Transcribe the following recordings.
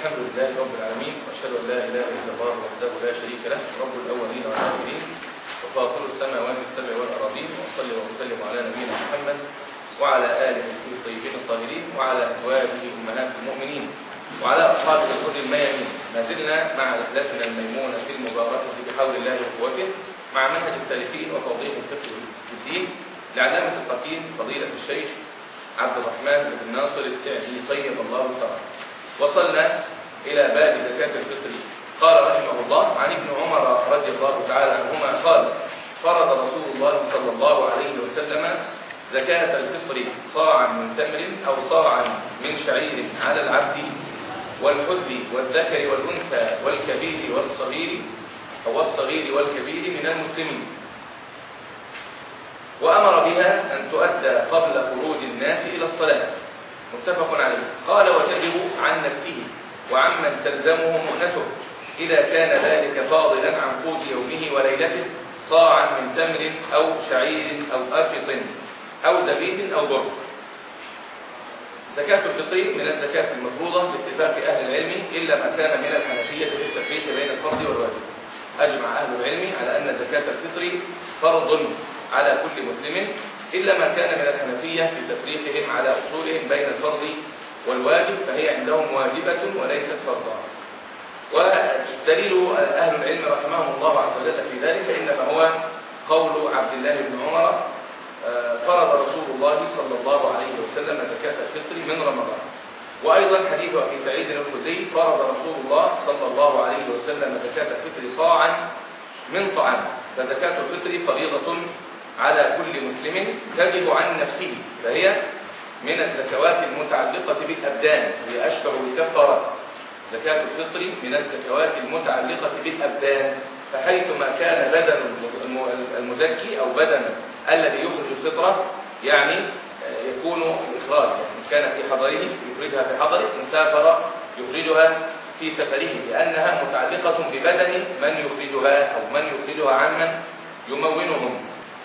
الحمد لله رب العالمين وأشهد أن لا إله إلا الله وحده لا شريك له رب الأولين والآخرين وفاطر السماوات السبع والارضين وأصلي وأسلم على نبينا محمد وعلى آله الطيبين الطاهرين وعلى أزواجه أمهات المؤمنين وعلى أصحابه الهدى الميامين ما زلنا مع رحلتنا الميمونة المباركة بحول الله وقوته مع منهج السالكين وتوضيح الفقه في الدين لعلامة القتيل فضيلة الشيخ عبد الرحمن بن ناصر السعدي طيب الله ثراه وصلنا إلى باب زكاة الفطر. قال رحمه الله عن ابن عمر رضي الله تعالى عنهما قال فرض رسول الله صلى الله عليه وسلم زكاة الفطر صاعا من تمر أو صاعا من شعير على العبد والحد والذكر والأنثى والكبير والصغير أو الصغير والكبير من المسلمين. وأمر بها أن تؤدى قبل خروج الناس إلى الصلاة. متفق عليه. قال وتجب عن نفسه وعمن تلزمه مؤنته. إذا كان ذلك فاضلا عن قوت يومه وليلته صاعا من تمر أو شعير أو أفط أو زبيب أو بر. زكاة الفطر من الزكاة المفروضة باتفاق أهل العلم إلا ما كان من الحنفية في التفريق بين الفرض والواجب. أجمع أهل العلم على أن زكاة الفطر فرض على كل مسلم إلا ما كان من الحنفية في تفريقهم على أصولهم بين الفرض والواجب فهي عندهم واجبة وليست فرضا. ودليل أهل العلم رحمهم الله عز وجل في ذلك إنما هو قول عبد الله بن عمر فرض رسول الله صلى الله عليه وسلم زكاة الفطر من رمضان. وأيضا حديث أبي سعيد الخدري فرض رسول الله صلى الله عليه وسلم زكاة الفطر صاعا من طعام فزكاة الفطر فريضة على كل مسلم تجب عن نفسه فهي من الزكوات المتعلقة بالأبدان هي أشبه بالكفارات زكاة الفطر من الزكوات المتعلقة بالأبدان فحيثما كان بدن المزكي أو بدن الذي يخرج الفطرة يعني يكون الإخراج يعني كان في حضره يخرجها في حضره إن سافر يخرجها في سفره لأنها متعلقة ببدن من يخرجها أو من يخرجها عمن يمونهم.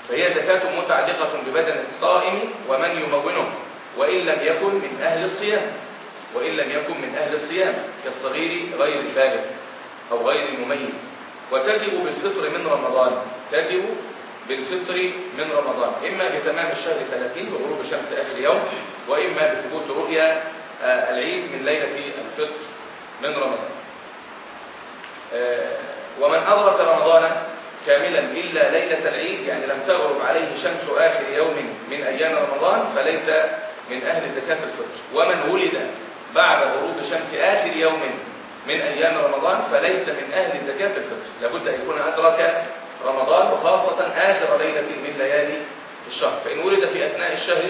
فهي زكاة متعلقة ببدن الصائم ومن يمونه وإن لم يكن من أهل الصيام وإن لم يكن من أهل الصيام كالصغير غير البالغ أو غير المميز. وتجب بالفطر من رمضان تجب بالفطر من رمضان. إما بتمام الشهر 30 بغروب شمس آخر يوم وإما بثبوت رؤيا العيد من ليلة الفطر من رمضان. ومن أدرك رمضان كاملا إلا ليلة العيد يعني لم تغرب عليه شمس آخر يوم من أيام رمضان فليس من أهل زكاة الفطر. ومن ولد بعد غروب شمس آخر يوم من أيام رمضان فليس من أهل زكاة الفطر. لابد أن يكون أدرك رمضان وخاصة آخر ليلة من ليالي الشهر. فإن ولد في أثناء الشهر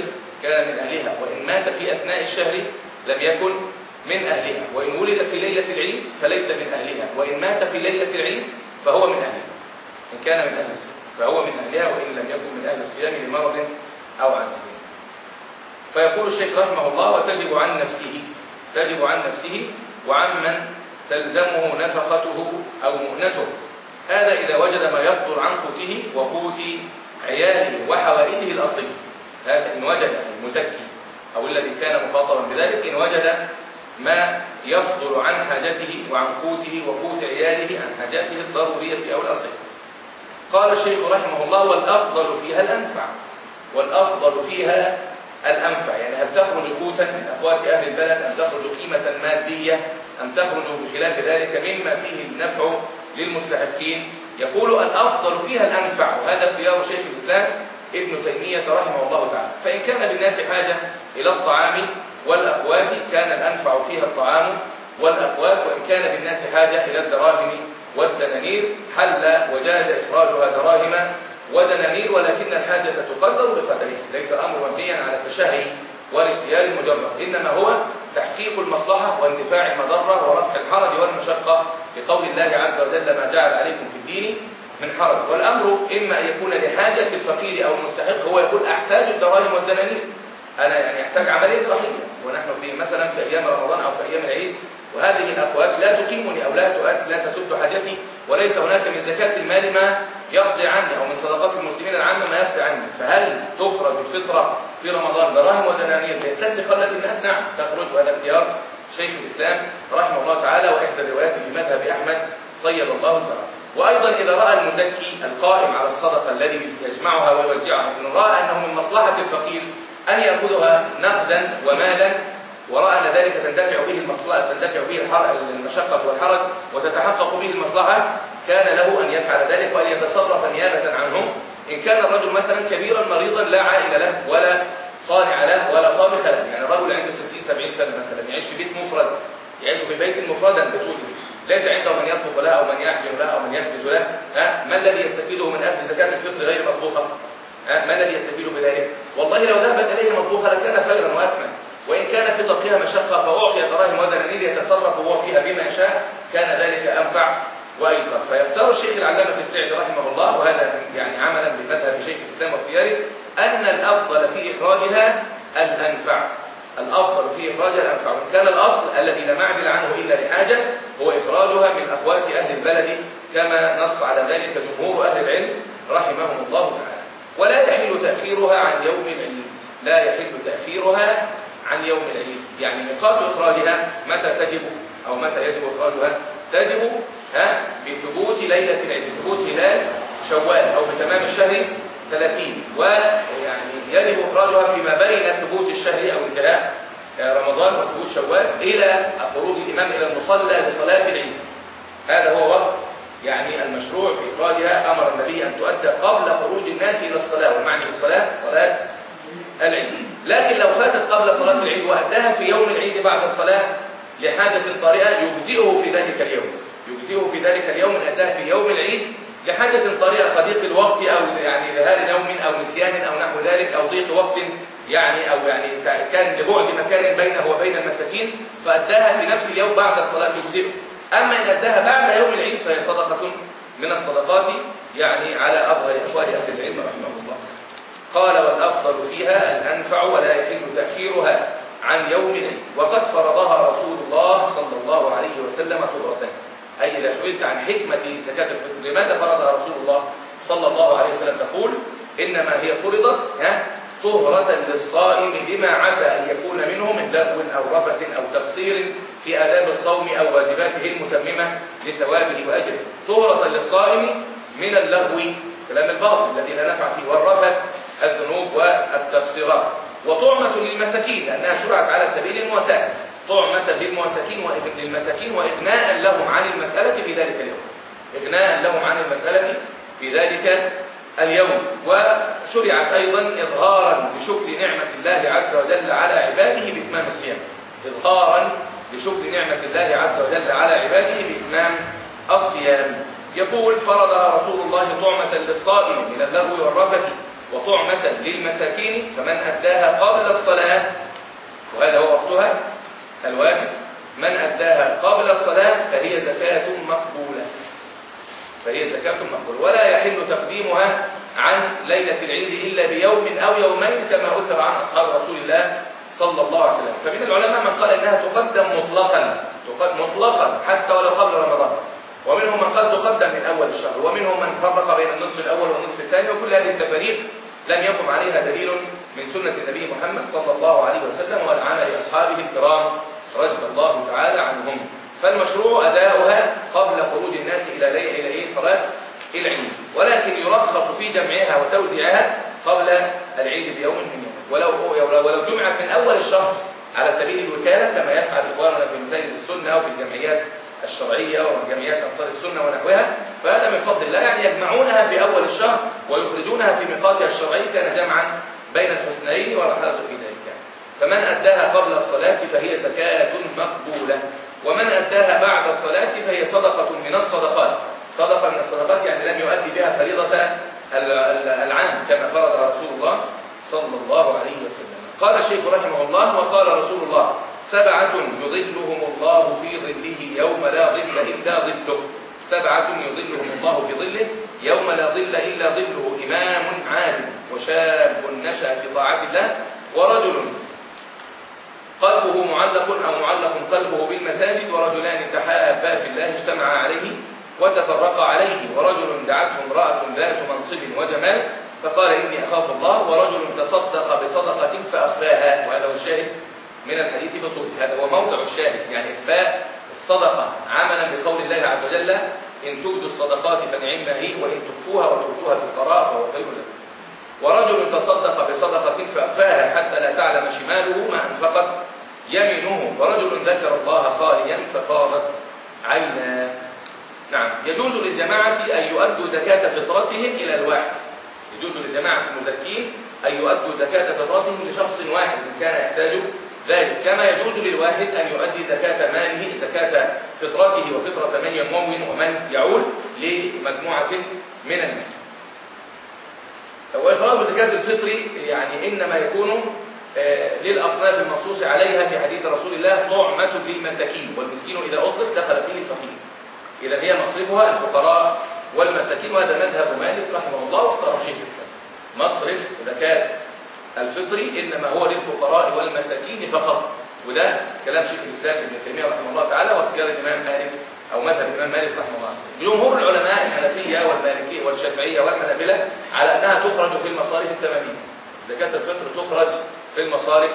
كان من أهلها وإن مات في أثناء الشهر لم يكن من أهلها. وإن ولد في ليلة العيد فليس من أهلها وإن مات في ليلة العيد فهو من أهلها. إن كان من أهل الصيام فهو من أهلها وإن لم يكن من أهل الصيام لمرض أو عجز فيقول الشيخ رحمه الله وتجب عن نفسه تجب عن نفسه وعمن تلزمه نفقته أو مؤنته هذا إذا وجد ما يفضل عن قوته وقوت عياله وحوائجه الأصلية. هذا إن وجد المزكي أو الذي كان مخاطبا بذلك إن وجد ما يفضل عن حاجته وعن قوته وقوت عياله عن حاجاته الضرورية أو الأصلية. قال الشيخ رحمه الله والأفضل فيها الأنفع. والأفضل فيها الأنفع. يعني هل تخرج قوتا من أقوات أهل البلد؟ أم تخرج قيمة مادية؟ أم تخرج بخلاف ذلك مما فيه النفع للمستحقين؟ يقول الأفضل فيها الأنفع. وهذا اختيار شيخ الإسلام ابن تيمية رحمه الله تعالى. فإن كان بالناس حاجة إلى الطعام والأقوات كان الأنفع فيها الطعام والأقوات. وإن كان بالناس حاجة إلى الدراهم والدنانير حل وجاز إخراجها دراهم ودنانير ولكن الحاجة تقدر بقدره ليس الأمر مبنيا على التشهي والاختيار المجرد إنما هو تحقيق المصلحة واندفاع المضرة ورفع الحرج والمشقة لقول الله عز وجل ما جعل عليكم في الدين من حرج. والأمر إما أن يكون لحاجة الفقير أو المستحق هو يقول أحتاج الدراهم والدنانير. أنا يعني أحتاج عملية رحيمة ونحن في مثلا في أيام رمضان أو في أيام العيد وهذه الأقوات لا تقيمني أو لا لا تسد حاجتي وليس هناك من زكاة المال ما يقضي عني أو من صدقات المسلمين العامة ما يقضي عني. فهل تخرج الفطرة في رمضان دراهم ودنانير لسد خلة الناس. نعم تخرج وهذا اختيار شيخ الإسلام رحمه الله تعالى وإحدى الروايات في مذهب أحمد. طيب الله ثراه وأيضا إذا رأى المزكي القائم على الصدقة الذي يجمعها ويوزعها إن رأى أنه من مصلحة الفقير أن يأخذها نقدا ومالا ورأى أن ذلك تندفع به المصلحة تندفع به المشقة والحرج وتتحقق به المصلحة. كان له أن يفعل ذلك وأن يتصرف نيابة عنه إن كان الرجل مثلا كبيرا مريضا لا عائل له ولا صانع له ولا طابخ له. يعني رجل عنده 60 70 سنة مثلا يعيش في بيت مفرد يعيش في بيت مفردا بطوله. ليس عنده من يطبخ له أو من يعجن له أو من يخبز له. ها؟ ما الذي يستفيده من أهل زكاة الفطر غير مطبوخة ها؟ ما الذي يستفيد بذلك؟ والله لو ذهبت إليه مطبوخة لكان خيرا وأكمل. وإن كان في طبخها مشقة فأعطي دراهم ودنانير يتصرف هو فيها بما يشاء كان ذلك أنفع وأيسر. فيختار الشيخ العلامة السعدي رحمه الله وهذا يعني عملا بمذهب شيخ الإسلام واختياره أن الأفضل في إخراجها الأنفع. الأفضل في إخراجها الأنفع. وإن كان الأصل الذي لا معدل عنه إلا لحاجة هو إخراجها من أقوات أهل البلد كما نص على ذلك جمهور أهل العلم رحمهم الله تعالى. ولا يحل تأخيرها عن يوم العيد. لا يحل تأخيرها عن يوم العيد. يعني ميقات إخراجها متى تجب أو متى يجب إخراجها؟ تجب ها بثبوت ليلة العيد بثبوت هلال شوال أو بتمام الشهر 30 ويعني يجب إخراجها فيما بين ثبوت الشهر أو انتهاء رمضان وثبوت شوال إلى خروج الإمام إلى المصلى لصلاة العيد. هذا هو وقت يعني المشروع في إخراجها. أمر النبي أن تؤدى قبل خروج الناس إلى الصلاة. والمعنى الصلاة صلاة العيد. لكن لو فاتت قبل صلاة العيد وأداها في يوم العيد بعد الصلاة لحاجة طارئة يجزئه في ذلك اليوم. يجزئه في ذلك اليوم أداها في يوم العيد لحاجة طارئة كضيق الوقت أو يعني ذهاب نوم أو نسيان أو نحو ذلك أو ضيق وقت يعني أو يعني كان لبعد مكان بينه وبين المساكين فأداها في نفس اليوم بعد الصلاة تجزئه أما إن أداها بعد يوم العيد فهي صدقة من الصدقات يعني على أظهر أقوال أهل العلم رحمه الله. قال والأفضل فيها الأنفع ولا يحل تأخيرها عن يوم العيد وقد فرضها رسول الله صلى الله عليه وسلم طهرة أي إذا سئلت عن حكمة زكاة الفطر لماذا فرضها رسول الله صلى الله عليه وسلم؟ تقول إنما هي فرضت طهرة للصائم لما عسى أن يكون منه من لغو أو رفث أو تقصير في آداب الصوم أو واجباته المتممة لثوابه وأجره. طهرة للصائم من اللغو كلام الباطل الذي لا نفع فيه والرفث الذنوب والتقصيرات. وطعمة للمساكين لأنها شرعت على سبيل المواساة طعمة للمساكين للمساكين وإغناء لهم عن المسألة في ذلك اليوم. إغناء لهم عن المسألة في ذلك اليوم. وشرعت أيضا إظهارا لشكر نعمة الله عز وجل على عباده بإتمام الصيام. إظهارا لشكر نعمة الله عز وجل على عباده بإتمام الصيام. يقول فرضها رسول الله طعمة للصائم من اللغو والرفث وطعمة للمساكين فمن أداها قبل الصلاة وهذا هو وقتها الواجب من أداها قبل الصلاة فهي زكاة مقبولة. فهي زكاة مقبولة. ولا يحل تقديمها عن ليلة العيد إلا بيوم أو يومين كما أثر عن أصحاب رسول الله صلى الله عليه وسلم. فمن العلماء من قال إنها تقدم مطلقا مطلقا حتى ولو قبل رمضان. ومنهم من قال تقدم من أول الشهر ومنهم من فرق بين النصف الأول والنصف الثاني وكل هذه التفاريق لم يقم عليها دليل من سنة النبي محمد صلى الله عليه وسلم والعمل أصحابه الكرام رضي الله تعالى عنهم. فالمشروع أداؤها قبل خروج الناس إلى إلى إيه صلاة العيد ولكن يرخص في جمعها وتوزيعها قبل العيد بيوم من يوم. ولو ولو جمعت من أول الشهر على سبيل الوكالة كما يفعل إخواننا في مساجد السنة أو في الجمعيات الشرعية وجمعيات أنصار السنة ونحوها فهذا من فضل الله يعني يجمعونها في أول الشهر ويخرجونها في ميقاتها الشرعي كان جمعا بين الحسنين والرحلة في ذلك. فمن أداها قبل الصلاة فهي زكاة مقبولة. ومن أداها بعد الصلاة فهي صدقة من الصدقات. صدقة من الصدقات يعني لم يؤدي بها فريضة العام كما فرضها رسول الله صلى الله عليه وسلم. قال الشيخ رحمه الله وقال رسول الله سبعة يظلهم الله في ظله يوم لا ظل إلا ظله. سبعة يظلهم الله في ظله يوم لا ظل إلا ظله. إمام عادل وشاب نشأ في طاعة الله ورجل قلبه معلق أو معلق قلبه بالمساجد ورجلان تحابا في الله اجتمعا عليه وتفرقا عليه. ورجل دعته امرأة ذات منصب وجمال فقال إني أخاف الله. ورجل تصدق بصدقة فأخفاها. وهذا هو الشاهد من الحديث بطول هذا هو موضع الشاهد يعني إخفاء الصدقة عملا بقول الله عز وجل إن تبدوا الصدقات فنعم هي وإن تخفوها وتؤتوها الفقراء فهو خير لكم. ورجل تصدق بصدقة فأخفاها حتى لا تعلم شماله ما أنفقت يمينه ورجل ذكر الله خاليا ففاضت عيناه. نعم. يجوز للجماعة أن يؤدوا زكاة فطرتهم إلى الواحد. يجوز للجماعة المزكين أن يؤدوا زكاة فطرتهم لشخص واحد إن كان يحتاج ذلك. كما يجوز للواحد أن يؤدي زكاة ماله زكاة فطرته وفطرة من يمون ومن يعول لمجموعة من الناس. وإخراج زكاة الفطر يعني إنما يكون آه، للأصناف المنصوص عليها في حديث رسول الله طعمة للمساكين. والمسكين إذا أطلق دخل فيه الفقير. إذا هي مصرفها الفقراء والمساكين وهذا مذهب مالك رحمه الله واختار شيخ الإسلام. مصرف زكاة الفطر إنما هو للفقراء والمساكين فقط. وده كلام شيخ الإسلام ابن تيمية رحمه الله تعالى واختيار الإمام مالك أو مذهب الإمام مالك رحمه الله. جمهور العلماء الحنفية والمالكية والشافعية والحنابلة على أنها تخرج في المصارف الثمانية زكاة الفطر تخرج في المصارف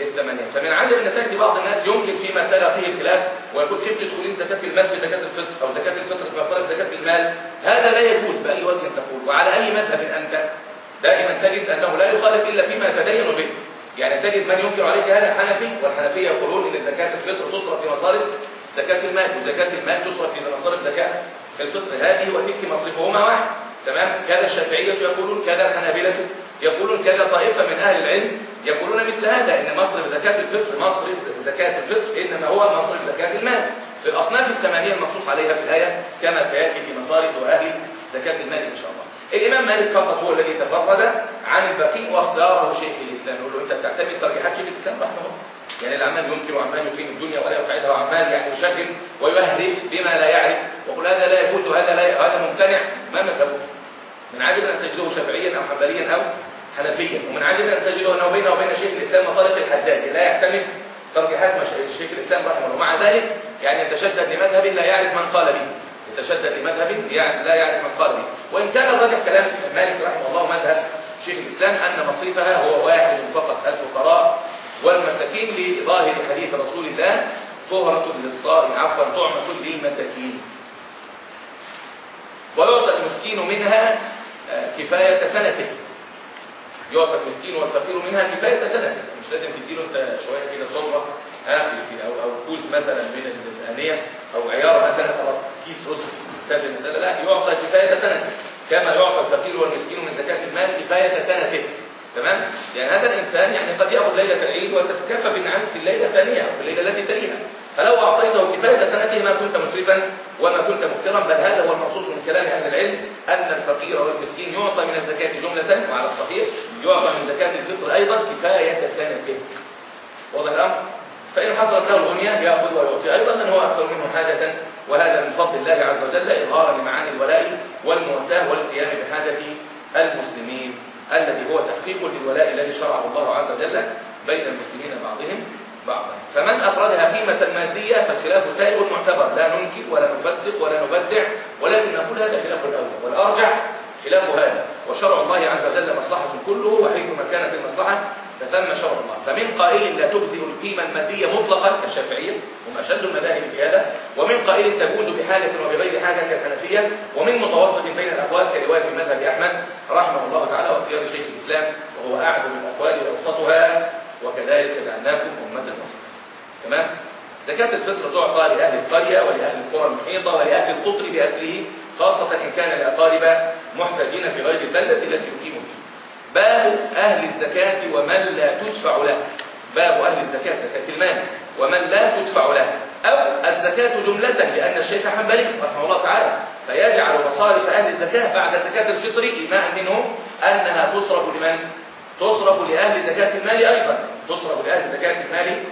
الثمانية فمن عجب أن تأتي بعض الناس يمكن فيما سال فيه الخلاف ويقول كيف تدخلين زكاة المال في زكاة الفطر أو زكاة الفطر في مصارف زكاة المال؟ هذا لا يجوز بأي وجه تقول. وعلى أي مذهب أنت؟ دائما تجد أنه لا يخالف إلا فيما يتدين به. يعني تجد من ينكر عليك هذا حنفي والحنفية يقولون إن زكاة الفطر تصرف في مصارف زكاة المال وزكاة المال تصرف في مصارف زكاة الفطر. هذه وتلك مصرفهما واحد تمام؟ كذا الشافعية يقولون كذا الحنابلة يقولون كذا طائفة من أهل العلم يقولون مثل هذا إن مصرف زكاة الفطر مصرف زكاة الفطر إنما هو مصرف زكاة المال. في الأصناف الثمانية المنصوص عليها في الآية كما سيأتي في مصارف وأهل زكاة المال إن شاء الله. الإمام مالك فقط هو الذي تفرد عن الباقي واختاره شيخ الإسلام. يقول له أنت بتعتمد ترجيحات شيخ الإسلام؟ رحمه الله. يعني العمال ينكر وعمال يقيم الدنيا ولا يقعدها وعمال يعني يشغل ويهرف بما لا يعرف. ويقول هذا لا يجوز وهذا لا هذا ممتنع. ما مذهبه؟ من عجب أن تجده شافعيا أو حنبليا أو حنفيا. ومن عجب أن تجده أنه بينه وبين شيخ الإسلام مطالق الحداد. لا يعتمد ترجيحات شيخ الإسلام رحمه الله. ومع ذلك يعني يتشدد لمذهب لا يعرف من قال به. يتشدد لمذهب يعني لا يعرف قال به وإن كان راجح كلام مالك رحمه الله مذهب شيخ الإسلام أن مصيفها هو واحد فقط الفقراء والمساكين لظاهر حديث رسول الله طهرة للصائم عفوا طعمة للمساكين ويعطى المسكين منها آه، كفاية سنته. يعطى المسكين والفقير منها كفاية سنته مش لازم تديله انت شوية كده صورة في أو, أو كوز مثلا من الآنية أو عيار مثلا خلاص كيس رز تابع المسألة. لا يعطى كفاية سنته كما يعطى الفقير والمسكين من زكاة المال كفاية سنته تمام؟ يعني هذا الإنسان يعني قد يأخذ ليلة العيد ويتكفى في النعاس في الليلة الثانية في الليلة التي تليها. فلو أعطيته كفاية سنته ما كنت مسرفا وما كنت مكثرا بل هذا هو المنصوص من كلام أهل العلم أن الفقير والمسكين يعطى من الزكاة جملة وعلى الصحيح يعطى من زكاة الفطر أيضا كفاية سنته واضح الأمر؟ فإن حصلت له الغنية يأخذ ويعطي أيضا من هو أكثر منه حاجة وهذا من فضل الله عز وجل إظهارا لمعاني الولاء والمواساة والقيام بحاجة المسلمين الذي هو تحقيق للولاء الذي شرعه الله عز وجل بين المسلمين بعضهم بعضا. فمن أفردها قيمة مادية فالخلاف سائغ معتبر. لا ننكر ولا نفسق ولا نبدع ولكن نقول هذا خلاف الأول. والأرجح خلاف هذا. وشرع الله عز وجل مصلحة كله وحيثما كانت المصلحة فثم شرع الله. فمن قائل لا تجزئ القيمة المادية مطلقا كالشافعية هم أشد المذاهب في هذا. ومن قائل تجوز بحاجة وبغير حاجة كالحنفية. ومن متوسط بين الأقوال كرواية مذهب أحمد رحمه الله تعالى واختيار شيخ الإسلام وهو أعدل الأقوال أوسطها وكذلك جعلناكم أمة وسطا تمام؟ زكاة الفطر تعطى لأهل القرية ولأهل القرى المحيطة ولأهل القطر بأسله خاصة إن كان لأقارب محتاجين في غير البلدة التي فيها باب أهل الزكاة ومن لا تدفع له. باب أهل الزكاة زكاة المال. ومن لا تدفع له. أو الزكاة جملة لأن الشيخ حنبلي رحمه الله تعالى فيجعل مصارف أهل الزكاة بعد زكاة الفطر إيماء منه أنها تصرف لمن؟ تصرف لأهل زكاة المال أيضا. تصرف لأهل زكاة المال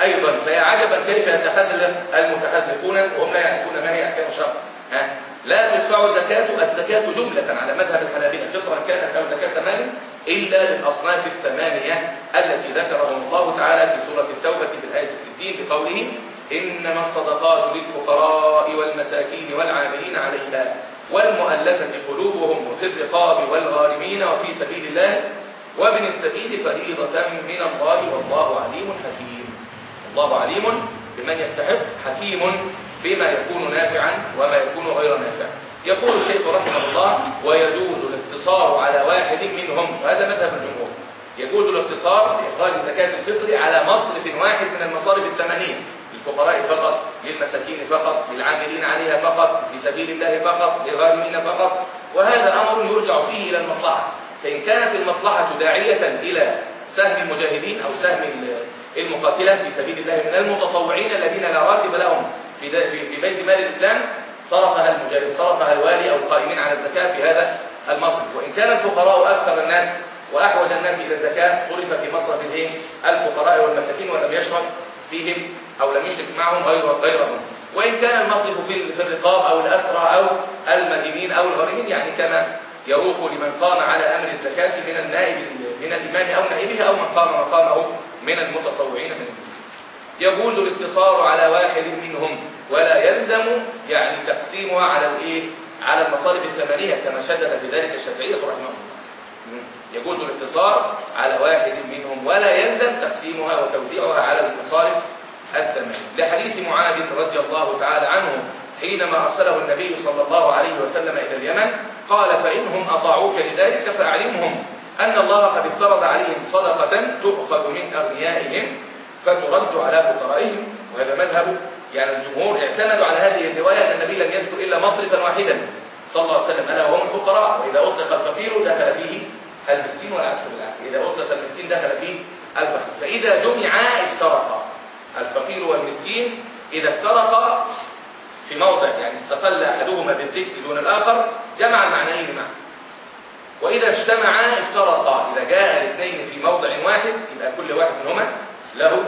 أيضا. فيا عجبا كيف يتخلف المتخلفون وهم لا يعرفون ما هي أحكام الشرع. ها؟ لا تدفع زكاة الزكاة جملة على مذهب الحنابلة. فطرا كانت أو زكاة مال إلا للأصناف الثمانية التي ذكرهم الله تعالى في سورة التوبة في الآية الستين بقوله إنما الصدقات للفقراء والمساكين والعاملين عليها والمؤلفة قلوبهم وفي الرقاب والغارمين وفي سبيل الله وابن السبيل فريضة من الله والله عليم حكيم. الله عليم بمن يستحق حكيم بما يكون نافعا وما يكون غير نافع. يقول الشيخ رحمه الله ويجوز الاقتصار على واحد منهم. وهذا مذهب الجمهور. يجوز الاقتصار لإخراج زكاة الفطر على مصرف واحد من المصارف الثمانية للفقراء فقط للمساكين فقط للعاملين عليها فقط في سبيل الله فقط للغارمين فقط. وهذا أمر يرجع فيه إلى المصلحة. فإن كانت المصلحة داعية إلى سهم المجاهدين أو سهم المقاتلة في سبيل الله من المتطوعين الذين لا راتب لهم. في في بيت مال الإسلام صرفها المجاهد صرفها الوالي أو القائمين على الزكاة في هذا المصرف. وإن كان الفقراء أكثر الناس وأحوج الناس إلى الزكاة صرف في مصرف الإيه؟ الفقراء والمساكين ولم يشرك فيهم أو لم يشرك معهم غير غيرهم. وإن كان المصرف في الرقاب أو الأسرى أو المدينين أو الغريمين يعني كما يروق لمن قام على أمر الزكاة من النائب من الإمام أو نائبه أو من قام مقامه من المتطوعين من المسلمين يجوز الاقتصار على واحد منهم ولا يلزم يعني تقسيمها على الايه؟ على المصارف الثمانيه كما شدد في ذلك الشافعيه رحمه الله. يجوز الاقتصار على واحد منهم ولا يلزم تقسيمها وتوزيعها على المصارف الثمانيه لحديث معاذ رضي الله تعالى عنه حينما أرسله النبي صلى الله عليه وسلم إلى اليمن قال فإنهم أطاعوك لذلك فأعلمهم أن الله قد افترض عليهم صدقة تؤخذ من أغنيائهم فترد على فقرائهم وهذا مذهب يعني الجمهور اعتمدوا على هذه الرواية أن النبي لم يذكر إلا مصرفا واحدا. صلى الله عليه وسلم أنا وهم الفقراء وإذا أطلق الفقير دخل فيه المسكين والعكس بالعكس إذا أطلق المسكين دخل فيه الفقير. فإذا جمعا افترقا الفقير والمسكين إذا افترقا في موضع يعني استقل أحدهما بالذكر دون الآخر جمع المعنيين معا وإذا اجتمعا افترقا إذا جاء الاثنين في موضع واحد يبقى كل واحد منهما له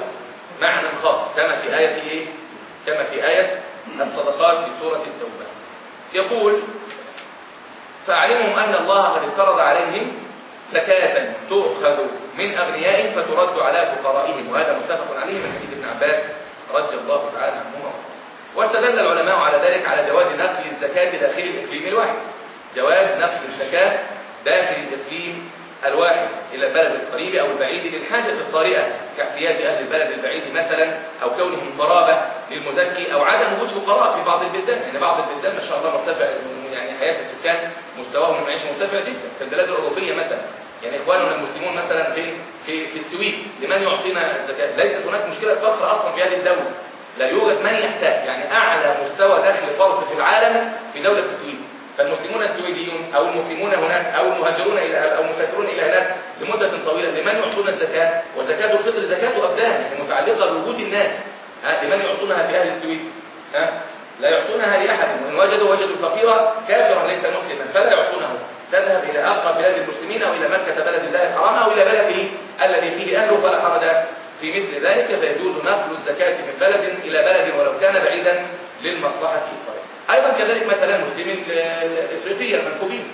معنى خاص كما في آية إيه؟ كما في آية الصدقات في سورة التوبة. يقول فأعلمهم أن الله قد افترض عليهم زكاة تؤخذ من أغنيائهم فترد على فقرائهم. وهذا متفق عليه من حديث ابن عباس رضي الله تعالى عنهما. واستدل العلماء على ذلك على جواز نقل الزكاة داخل الإقليم الواحد. جواز نقل الزكاة داخل الإقليم الواحد إلى البلد القريب أو البعيد للحاجة الطارئة كاحتياج أهل البلد البعيد مثلا أو كونهم قرابة للمزكي أو عدم وجود فقراء في بعض البلدان. يعني بعض البلدان ما شاء الله مرتفع يعني حياة السكان مستواهم المعيشي مرتفع جدا. في البلاد الأوروبية مثلا يعني إخواننا المسلمون مثلا في في في السويد لمن يعطينا الزكاة؟ ليست هناك مشكلة فقر أصلا في هذه الدولة. لا يوجد من يحتاج يعني أعلى مستوى دخل فرد في العالم في دولة السويد. فالمسلمون السويديون أو المقيمون هناك أو المهاجرون إلى أو المسافرون إلى هناك لمدة طويلة لمن يعطون الزكاة وزكاة الفطر زكاة أبدان يعني متعلقة بوجود الناس ها لمن يعطونها في أهل السويد ها. لا يعطونها لأحد وإن وجدوا وجدوا الفقير كافرا ليس مسلما فلا يعطونه. تذهب إلى أقرب بلاد المسلمين أو إلى مكة بلد الله الحرام أو إلى بلده الذي فيه أهله فلا حرج في مثل ذلك فيجوز نقل الزكاة من بلد إلى بلد ولو كان بعيدا للمصلحة الطريق أيضا كذلك مثلا مسلمين الإفريقية المنكوبين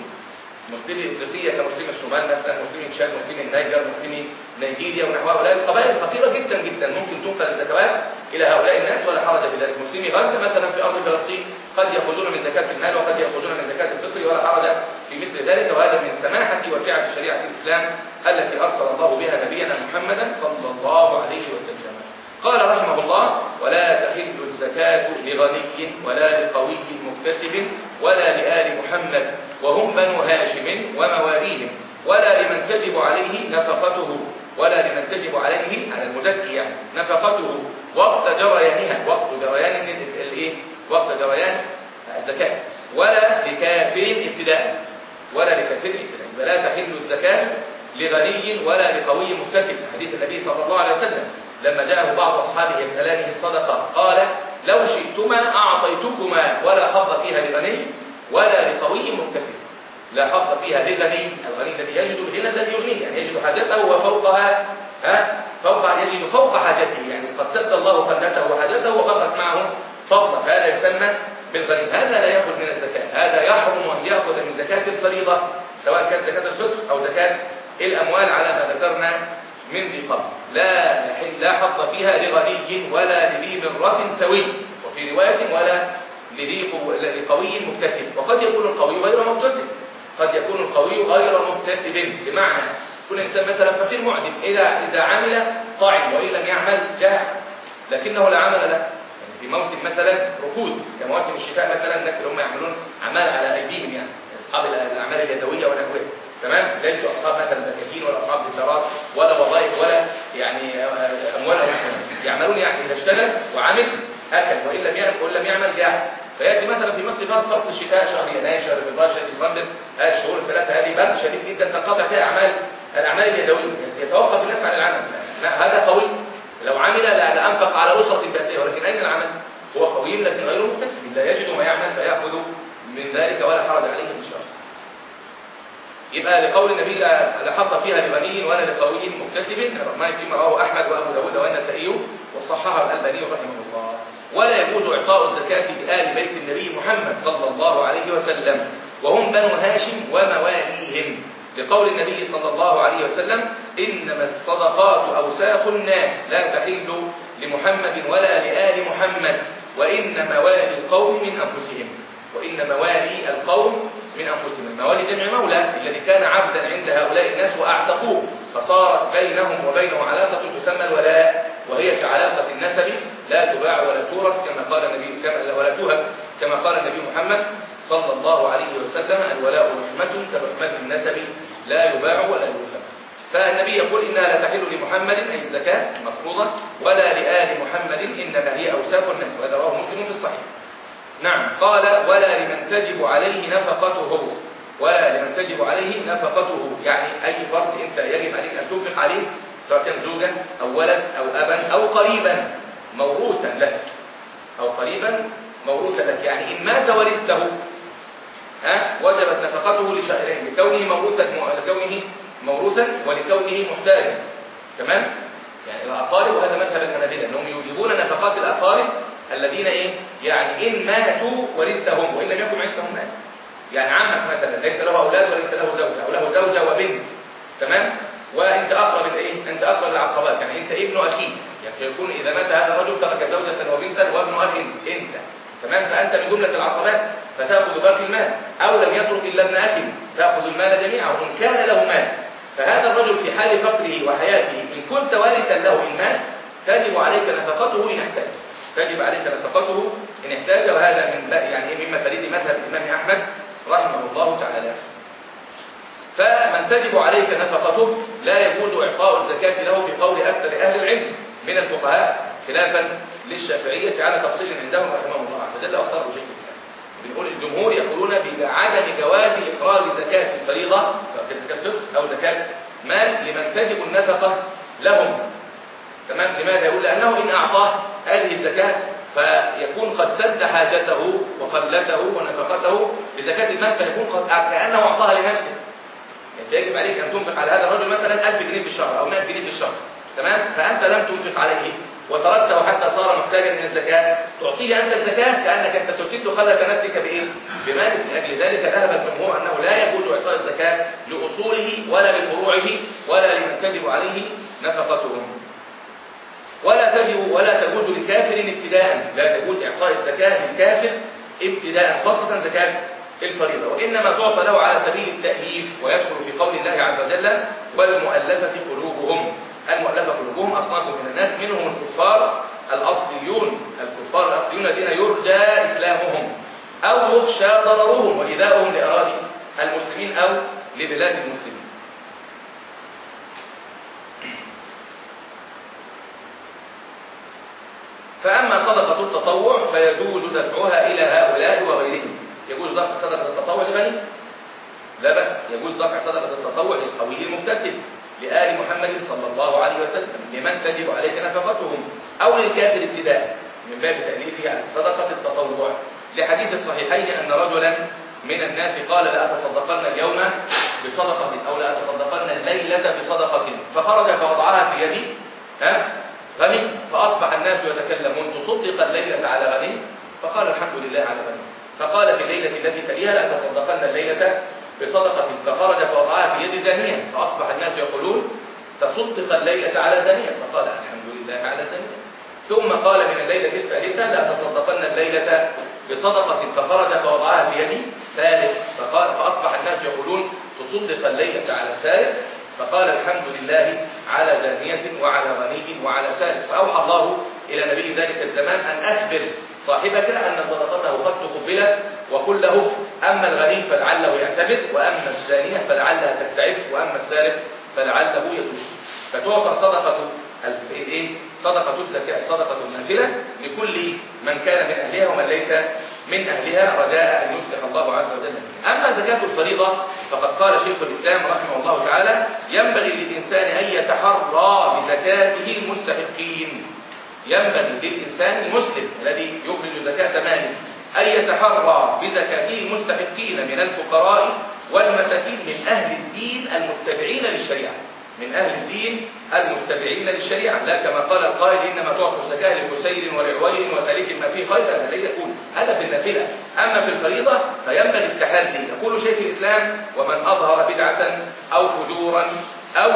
مسلمي إفريقية كمسلمي الصومال مثلا مسلمي تشاد مسلمي النيجر مسلمي نيجيريا ونحو هؤلاء. القبائل الفقيرة جدا جدا. ممكن تنقل الزكوات إلى هؤلاء الناس ولا حرج في ذلك. مسلمي غزة مثلا في أرض فلسطين قد يأخذون من زكاة المال وقد يأخذون من زكاة الفطر ولا حرج في مثل ذلك وهذا من سماحة وسعة شريعة الإسلام التي أرسل الله بها نبينا محمدا صلى الله عليه وسلم. قال رحمه الله ولا تحل الزكاة لغني ولا لقوي مكتسب ولا لآل محمد وهم بنو هاشم ومواليهم ولا لمن تجب عليه نفقته ولا لمن تجب عليه على المزكي يعني نفقته وقت جريانها وقت جريان الايه وقت جريان الزكاة ولا لكافر ابتداء ولا لكافر ابتداء فلا تحل الزكاة لغني ولا لقوي مكتسب. حديث النبي صلى الله عليه وسلم. لما جاءه بعض أصحابه يسألانه الصدقة قال لو شئتما أعطيتكما ولا حظ فيها لغني ولا لقوي مكتسب. لا حظ فيها لغني الغني الذي يجد الغنى الذي يغنيه يعني يجد حاجته وفوقها ها؟ فوق يجد فوق حاجته يعني قد سد الله فلته وحاجته وبقت معه فضلا. هذا يسمى بالغني هذا لا يأخذ من الزكاة هذا يحرم أن يأخذ من زكاة الفريضة سواء كانت زكاة الفطر أو زكاة الأموال على ما ذكرنا من ذي قبل لا لا حظ فيها لغني ولا لذي مرة سوي. وفي رواية ولا لذي لقوي مكتسب. وقد يكون القوي غير مكتسب. قد يكون القوي غير مكتسب. بمعنى كل إنسان مثلا فقير معدم إذا إذا عمل طعم وإن لم يعمل جاع لكنه لا عمل له. يعني في موسم مثلا ركود. كمواسم الشتاء مثلا الناس اللي هم يعملون أعمال على أيديهم يعني. أصحاب الأعمال اليدوية ونحوها تمام؟ ليسوا أصحاب مثلا دكاكين ولا أصحاب دكتورات ولا وظائف ولا يعني أموال يعملون يعني إذا اشتغل وعمل اكل وإن لم ياكل وإن لم يعمل جاع فيأتي مثلا في مصر فصل الشتاء شهر يناير شهر فبراير شهر ديسمبر هذه الشهور الثلاثة هذه برد شديد جدا تنقطع فيها أعمال الأعمال اليدوية. يتوقف الناس عن العمل. هذا قوي. لو عمل لانفق على أسرة باسيه ولكن أين العمل؟ هو قوي لكن غير مكتسب. لا يجد ما يعمل فيأخذ من ذلك ولا حرج عليه إن شاء الله. يبقى لقول النبي لا حظ فيها لغني ولا لقوي مكتسب. ما فيما رواه أحمد وأبو داود والنسائي وصححه الألباني رحمه الله. ولا يجوز إعطاء الزكاة لآل بيت النبي محمد صلى الله عليه وسلم. وهم بنو هاشم ومواليهم. لقول النبي صلى الله عليه وسلم إنما الصدقات أوساخ الناس. لا تحل لمحمد ولا لآل محمد. وإن موالي القوم من أنفسهم. وإن موالي القوم من أنفسهم. الموالي جمع مولى الذي كان عبدا عند هؤلاء الناس وأعتقوه. فصارت بينهم وبينه علاقة تسمى الولاء وهي كعلاقة النسب لا تباع ولا تورث كما قال النبي كما ولا توهب كما قال النبي محمد صلى الله عليه وسلم الولاء رحمة كرحمة النسب لا يباع ولا يوهب فالنبي يقول إنها لا تحل لمحمد أي الزكاة مفروضة ولا لآل محمد إنما هي أوساخ الناس وهذا رواه مسلم في الصحيح. نعم. قال ولا لمن تجب عليه نفقته. ولا لمن تجب عليه نفقته. يعني أي فرد أنت يجب عليك أن تنفق عليه سواء كان زوجا أو ولد أو أبا أو قريبا موروثا لك. أو قريبا موروثا لك. يعني إن مات ورثته ها وجبت نفقته لشائرين لكونه موروثا لكونه موروثا ولكونه محتاجا. تمام؟ يعني الأقارب وهذا مذهب الحنابلة أنهم يوجبون نفقات الأقارب الذين إيه؟ يعني إن ماتوا ورثتهم وإن لم يكن عندهم مال يعني عمك مثلا ليس له أولاد وليس له زوجة أو له زوجة وبنت. تمام؟ وأنت أقرب الايه أنت أقرب العصبات يعني أنت ابن اخيه يعني يكون إذا مات هذا الرجل ترك زوجة وبنتا وابن أخ أنت. تمام؟ فأنت من جمله العصبات فتاخذ باقي المال. أو لم يترك إلا ابن اخ تأخذ المال جميعا. وإن كان له مال. فهذا الرجل في حال فقره وحياته إن كنت وارثا له ان مات تجب عليك نفقته ان احتاج تجب عليك نفقته إن احتاج وهذا من يعني من مفاريد مذهب الإمام أحمد رحمه الله تعالى. فمن تجب عليك نفقته لا يجوز إعطاء الزكاة له في قول أكثر أهل العلم من الفقهاء خلافا للشافعية على تفصيل عندهم رحمه الله عز وجل واختاروا شيء. بنقول الجمهور يقولون بعدم جواز إخراج زكاة الفريضة سواء زكاة فقه أو زكاة مال لمن تجب النفقة لهم. تمام؟ لماذا؟ يقول لأنه إن أعطاه هذه الزكاة فيكون قد سد حاجته وقلته ونفقته بزكاة المال فيكون قد كأنه أعطاها لنفسه. يعني يجب عليك أن تنفق على هذا الرجل مثلا 1000 جنيه في الشهر أو 100 جنيه في الشهر تمام؟ فأنت لم تنفق عليه وتركته حتى صار محتاجا من الزكاة تعطيه أنت الزكاة كأنك أنت تسد خلف نفسك بإيه؟ بمالك من أجل ذلك ذهب الجمهور أنه لا يجوز إعطاء الزكاة لأصوله ولا لفروعه ولا لمن عليه نفقتهم ولا تجب ولا تجوز لكافر ابتداء. لا تجوز إعطاء الزكاة للكافر ابتداء خاصة زكاة الفريضة. وإنما تعطى له على سبيل التأليف ويدخل في قول الله عز وجل والمؤلفة قلوبهم. المؤلفة قلوبهم أصناف من الناس منهم الكفار الأصليون. الكفار الأصليون الذين يرجى إسلامهم أو يخشى ضررهم وإيذاؤهم لأراضي المسلمين أو لبلاد المسلمين. فأما صدقة التطوع فيجوز دفعها إلى هؤلاء وغيرهم. يجوز دفع صدقة التطوع لغني لا بأس. يجوز دفع صدقة التطوع للقوي المكتسب لآل محمد صلى الله عليه وسلم لمن تجب عليك نفقتهم أو للكافر ابتداء. من باب تأليفه عن صدقة التطوع. لحديث الصحيحين أن رجلا من الناس قال لأتصدقن اليوم بصدقة أو لأتصدقن الليلة بصدقة. فخرج فوضعها في يدي ها؟ غني فأصبح الناس يتكلمون تصدق الليلة على غني فقال الحمد لله على غني. فقال في الليلة التي تليها لا تصدقن الليلة بصدقة فخرج فوضعها في يد زانية فأصبح الناس يقولون تصدق الليلة على زانية فقال الحمد لله على زانية ثم قال من الليلة الثالثة لا تصدقن الليلة بصدقة فخرج فوضعها في يد ثالث فقال فأصبح الناس يقولون تصدق الليلة على الثالث فقال الحمد لله على زانية وعلى غني وعلى سالف فأوحى الله إلى نبي ذلك الزمان أن أخبر صاحبك أن صدقته قد تقبلت وقل له أما الغني فلعله يعتبر وأما الزانية فلعلها تستعف وأما السارق فلعله يتوب فتعطى صدقة الايه صدقة الزكاة صدقة النافلة لكل من كان من أهلها ومن ليس من أهلها رجاء أن يصلح الله عز وجل. أما زكاة الفريضة فقد قال شيخ الإسلام رحمه الله تعالى ينبغي للإنسان أن يتحرى بزكاته المستحقين ينبغي للإنسان المسلم الذي يخرج زكاة ماله أن يتحرى بزكاته المستحقين من الفقراء والمساكين من أهل الدين المتبعين للشريعة. من أهل الدين المتبعين للشريعة لا كما قال القائل إنما تعطى الزكاة لكسير ولعويل وثالث ما فيه خير هذا يكون. هذا في النافلة. أما في الفريضة فينبغي التحري يقول شيخ الإسلام ومن أظهر بدعة أو فجورا أو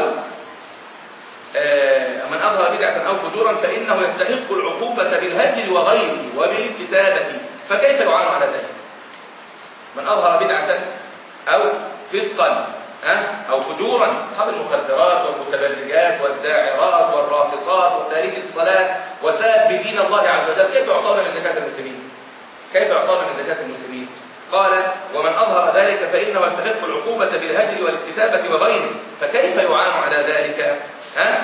آه، من أظهر بدعة أو فجورا فإنه يستحق العقوبة بالهجر وغيره وبالاستتابة فكيف يعان على ذلك؟ من أظهر بدعة أو فسقا أو فجورا. أصحاب المخدرات والمتبرجات والداعرات والراقصات وتاريخ الصلاة وساب دين الله عز وجل. كيف يعطون من زكاة المسلمين؟ كيف يعطون من زكاة المسلمين؟ قال ومن أظهر ذلك فإنه يستحق العقوبة بالهجر والاستتابة وغيره. فكيف يعان على ذلك؟ ها؟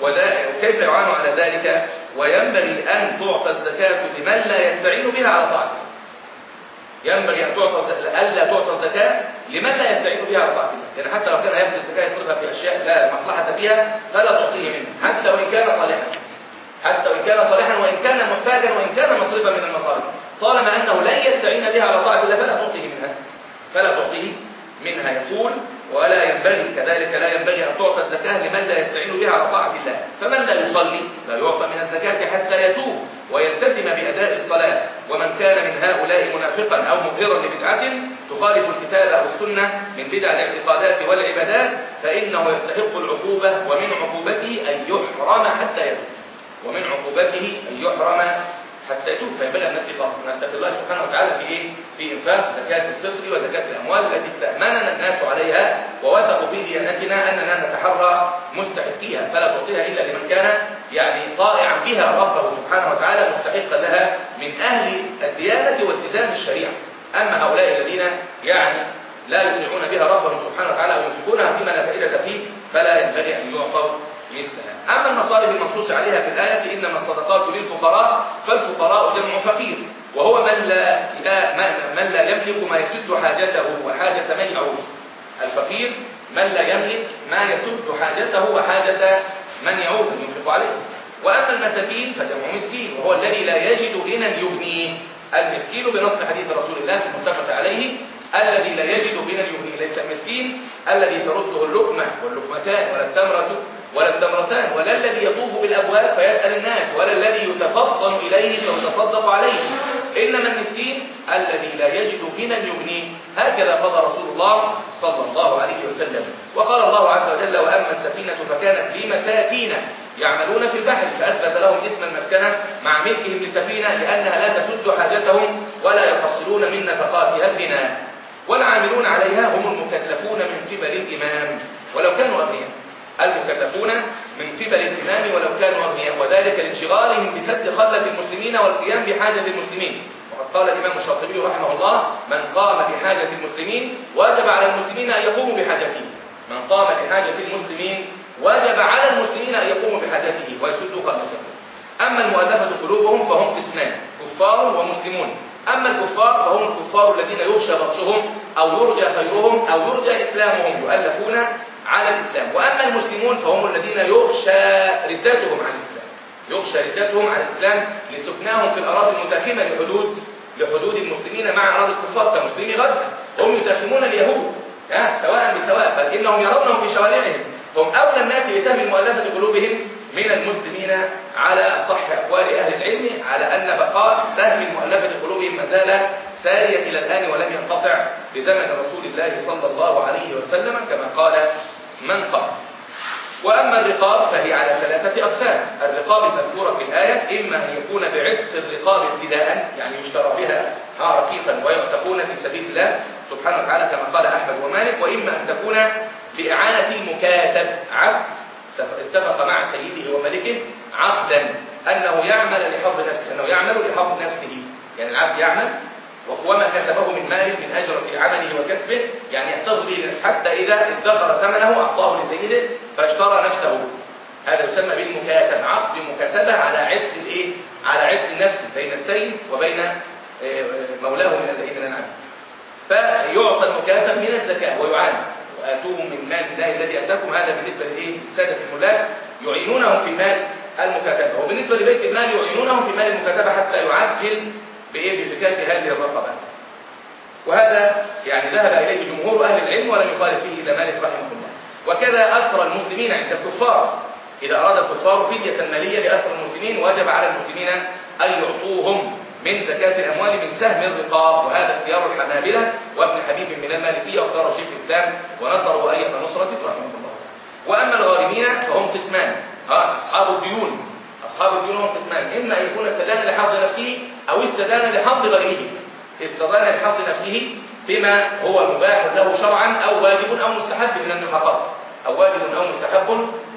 وكيف يعان على ذلك؟ وينبغي أن تعطى الزكاة لمن لا يستعين بها على طاعته. ينبغي أن تعطى ألا تعطى الزكاة لمن لا يستعين بها على طاعة لأن حتى لو كان يأخذ الزكاة يصرفها في أشياء لا مصلحة فيها فلا تعطيه منها حتى وإن كان صالحا. حتى وإن كان صالحا وإن كان محتاجا وإن كان مصرفا من المصارف طالما أنه لن يستعين بها على طاعة الله فلا تعطيه منها. فلا تعطيه. منها يقول ولا ينبغي كذلك لا ينبغي أن تعطى الزكاة لمن لا يستعين بها على طاعة الله. فمن لا يصلي لا يعطى من الزكاة حتى يتوب ويلتزم بأداء الصلاة. ومن كان من هؤلاء منافقا أو مظهرا لبدعة تخالف الكتاب أو السنة من بدع الاعتقادات والعبادات فإنه يستحق العقوبة. ومن عقوبته أن يحرم حتى يتوب. ومن عقوبته أن يحرم حتى يتوب فينبغي أن نتقي الله سبحانه وتعالى في إيه؟ في إنفاق زكاة الفطر وزكاة الأموال التي استأمننا الناس عليها ووثقوا في ديانتنا أننا نتحرى مستحقيها فلا تعطيها إلا لمن كان يعني طائعا بها ربه سبحانه وتعالى مستحقا لها من أهل الديانة والتزام الشريعة أما هؤلاء الذين يعني لا يطيعون بها ربهم سبحانه وتعالى أو يمسكونها فيما لا فائدة فيه فلا ينبغي أن يعطوا مثلها أما المصالح المنصوص عليها في الآية إنما الصدقات للفقراء فالفقراء جمع فقير. وهو من لا, من لا يملك ما يسد حاجته وحاجة من يعود الفقير من لا يملك ما يسد حاجته وحاجة من يعود ينفق عليه. وأما المساكين فجمع مسكين وهو الذي لا يجد غنى يغنيه. المسكين بنص حديث رسول الله المتفق عليه. الذي لا يجد غنى يغنيه ليس المسكين. الذي ترده اللقمة واللقمتان ولا التمرة ولا التمرتان ولا الذي يطوف بالأبواب فيسأل الناس ولا الذي يتفضل إليه فيتصدق عليه إنما المسكين الذي لا يجد غنى يغنيه. هكذا قال رسول الله صلى الله عليه وسلم. وقال الله عز وجل وأما السفينة فكانت لمساكين يعملون في البحر فأثبت لهم اسم المسكنة مع ملكهم لسفينة لأنها لا تسد حاجتهم ولا يحصلون من نفقاتها البناء والعاملون عليها هم المكلفون من قبل الإمام. ولو كانوا أغنياء. المكلفون من قبل الإمام ولو كانوا أغنياء. وذلك لانشغالهم بسد خلة المسلمين والقيام بحاجة المسلمين. وقد قال الإمام الشاطبي رحمه الله من قام بحاجة المسلمين واجب على المسلمين أن يقوموا بحاجته. من قام بحاجة المسلمين واجب على المسلمين أن يقوموا بحاجته ويسدوا خلته. أما المؤلفة قلوبهم فهم قسمان كفار ومسلمون. أما الكفار فهم الكفار الذين يخشى بطشهم أو يرجى خيرهم أو يرجى إسلامهم. يؤلفون على الإسلام. وأما المسلمون فهم الذين يخشى ردتهم عن الإسلام. يخشى ردتهم عن الإسلام لسكناهم في الأراضي المتاخمة لحدود لحدود المسلمين مع أراضي الكفار كمسلمي غزة. هم يتاخمون اليهود سواء بسواء بل إنهم يرونهم في شوارعهم. هم أولى الناس بسهم المؤلفة قلوبهم من المسلمين على صح أقوال أهل العلم على أن بقاء سهم المؤلفة قلوبهم ما زال ساريا إلى الآن ولم ينقطع بزمن رسول الله صلى الله عليه وسلم كما قال من قال. وأما الرقاب فهي على ثلاثة أقسام. الرقاب المذكورة في الآية إما أن يكون بعتق الرقاب ابتداء يعني يشترى بها رقيقا ويعتقون في سبيل الله سبحانه وتعالى كما قال أحمد ومالك وإما أن تكون بإعانة المكاتب عبد اتفق مع سيده وملكه عقدا أنه يعمل لحظ نفسه أنه يعمل لحظ نفسه. يعني العبد يعمل وما كسبه من مال من أجر في عمله وكسبه يعني يحتفظ به حتى إذا ادخر ثمنه أعطاه لسيده فاشترى نفسه. هذا يسمى بالمكاتبة عقد مكاتبة على عتق الإيه؟ على عتق النفس بين السيد وبين آه، مولاه من من العبد فيعطى المكاتب من الزكاة ويعان وآتوهم من مال الله الذي أتاكم هذا بالنسبة لإيه؟ السادة الملاك. يعينونهم في مال المكاتبة. وبالنسبة لبيت المال يعينونهم في مال المكاتبة حتى يعجل بإيه؟ بفكاك هذه الرقبة. وهذا يعني ذهب إليه جمهور أهل العلم ولم يخالف فيه إلا مالك رحمه الله. وكذا أثر المسلمين عند الكفار. إذا أراد الكفار فدية مالية لأسر المسلمين وجب على المسلمين أن يعطوهم من زكاة الأموال من سهم الرقاب. وهذا اختيار الحنابلة وابن حبيب من المالكية واختار شيخ الإسلام ونصره أية نصرة رحمه الله. وأما الغارمين فهم قسمان. أصحاب الديون. أصحاب الديون هم قسمان إما أن يكون استدان لحظ نفسه أو استدان لحظ غيره. استدان لحظ نفسه بما هو مباح له شرعا أو واجب أو مستحب من النفقات. أو واجب أو مستحب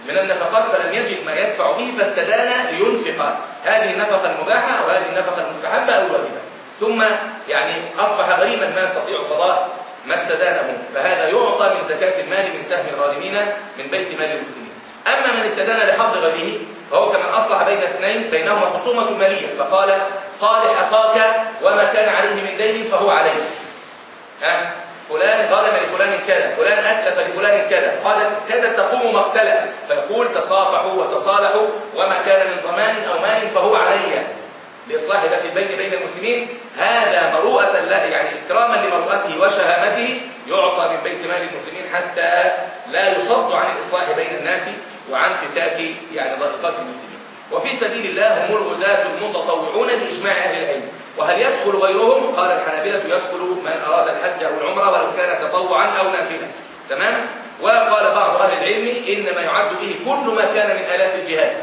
من النفقات فلم يجد ما يدفع به فاستدان لينفق. هذه النفقة المباحة أو هذه النفقة المستحبة أو الواجبة. ثم يعني أصبح غريما ما يستطيع قضاء ما استدانه. فهذا يعطى من زكاة المال من سهم الغارمين من بيت مال المسلمين. أما من استدان لحظ غيره فهو كمن أصلح بين اثنين بينهما خصومة مالية. فقال صالح أخاك وما كان عليه من دين فهو عليه. ها؟ فلان ظلم لفلان كذا فلان أتلف لفلان كذا. قال كذا تقوم مقتلا فيقول تصافحوا وتصالحوا وما كان من ضمان أو مال فهو علي. لإصلاح ذات البين بين المسلمين هذا مروءة لا يعني إكراما لمروءته وشهامته يعطى من بيت مال المسلمين حتى لا يصد عن الإصلاح بين الناس. وعن فتاك يعني ضائقات المسلمين. وفي سبيل الله هم الغزاة المتطوعون بإجماع أهل العلم. وهل يدخل غيرهم؟ قال الحنابلة يدخل من أراد الحج أو العمرة ولو كان تطوعا أو نافلة تمام؟ وقال بعض أهل العلم إنما يعد فيه كل ما كان من آلات الجهاد.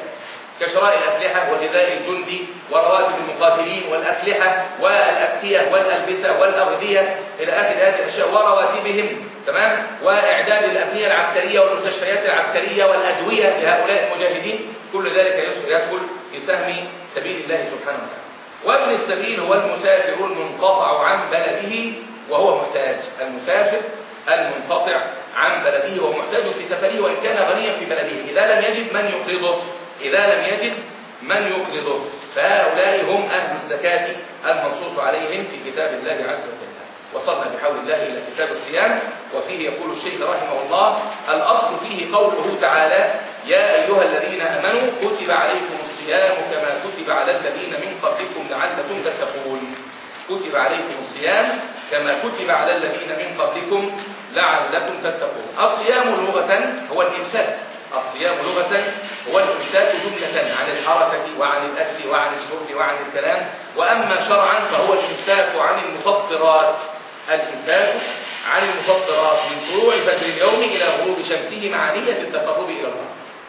كشراء الأسلحة وغذاء الجند ورواتب المقاتلين والأسلحة والأكسية والألبسة والأغذية. إلى آخر هذه الأشياء ورواتبهم تمام؟ وإعداد الأبنية العسكرية والمستشفيات العسكرية والأدوية لهؤلاء المجاهدين. كل ذلك يدخل في سهم سبيل الله سبحانه وتعالى. وابن السبيل هو المسافر المنقطع عن بلده وهو محتاج. المسافر المنقطع عن بلده وهو محتاج في سفره وإن كان غنيا في بلده. إذا لم يجد من يقرضه؟ إذا لم يجد من يقرضه. فهؤلاء هم أهل الزكاة المنصوص عليهم في كتاب الله عز وجل. وصلنا بحول الله إلى كتاب الصيام وفيه يقول الشيخ رحمه الله الأصل فيه قوله تعالى يا أيها الذين أمنوا كتب عليكم الصيام كما كتب على الذين من قبلكم لعلكم تتقون. كتب عليكم الصيام كما كتب على الذين من قبلكم لعلكم تتقون. الصيام لغة هو الإمساك. الصيام لغة هو الإمساك جملة عن الحركة وعن الأكل وعن الشرب وعن الكلام. وأما شرعا فهو الإمساك عن المفطرات. الإمساك عن المفطرات من طلوع فجر اليوم إلى غروب شمسه مع نية التقرب إلى الله.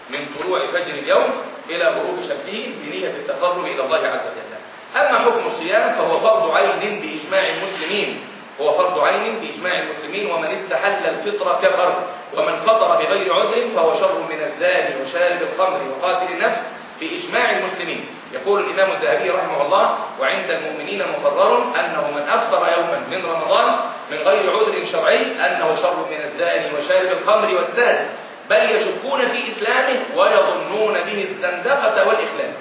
من طلوع فجر اليوم إلى غروب شمسه بنية التقرب إلى الله عز وجل. أما حكم الصيام فهو فرض عين بإجماع المسلمين. هو فرض عين بإجماع المسلمين ومن استحل الفطر كفر. ومن فطر بغير عذر فهو شر من الزاني وشارب الخمر وقاتل النفس بإجماع المسلمين. يقول الإمام الذهبي رحمه الله وعند المؤمنين مقرر أنه من أفطر يوما من رمضان من غير عذر شرعي أنه شر من الزاني وشارب الخمر والساد بل يشكون في إسلامه ويظنون به الزندقة والإخلال.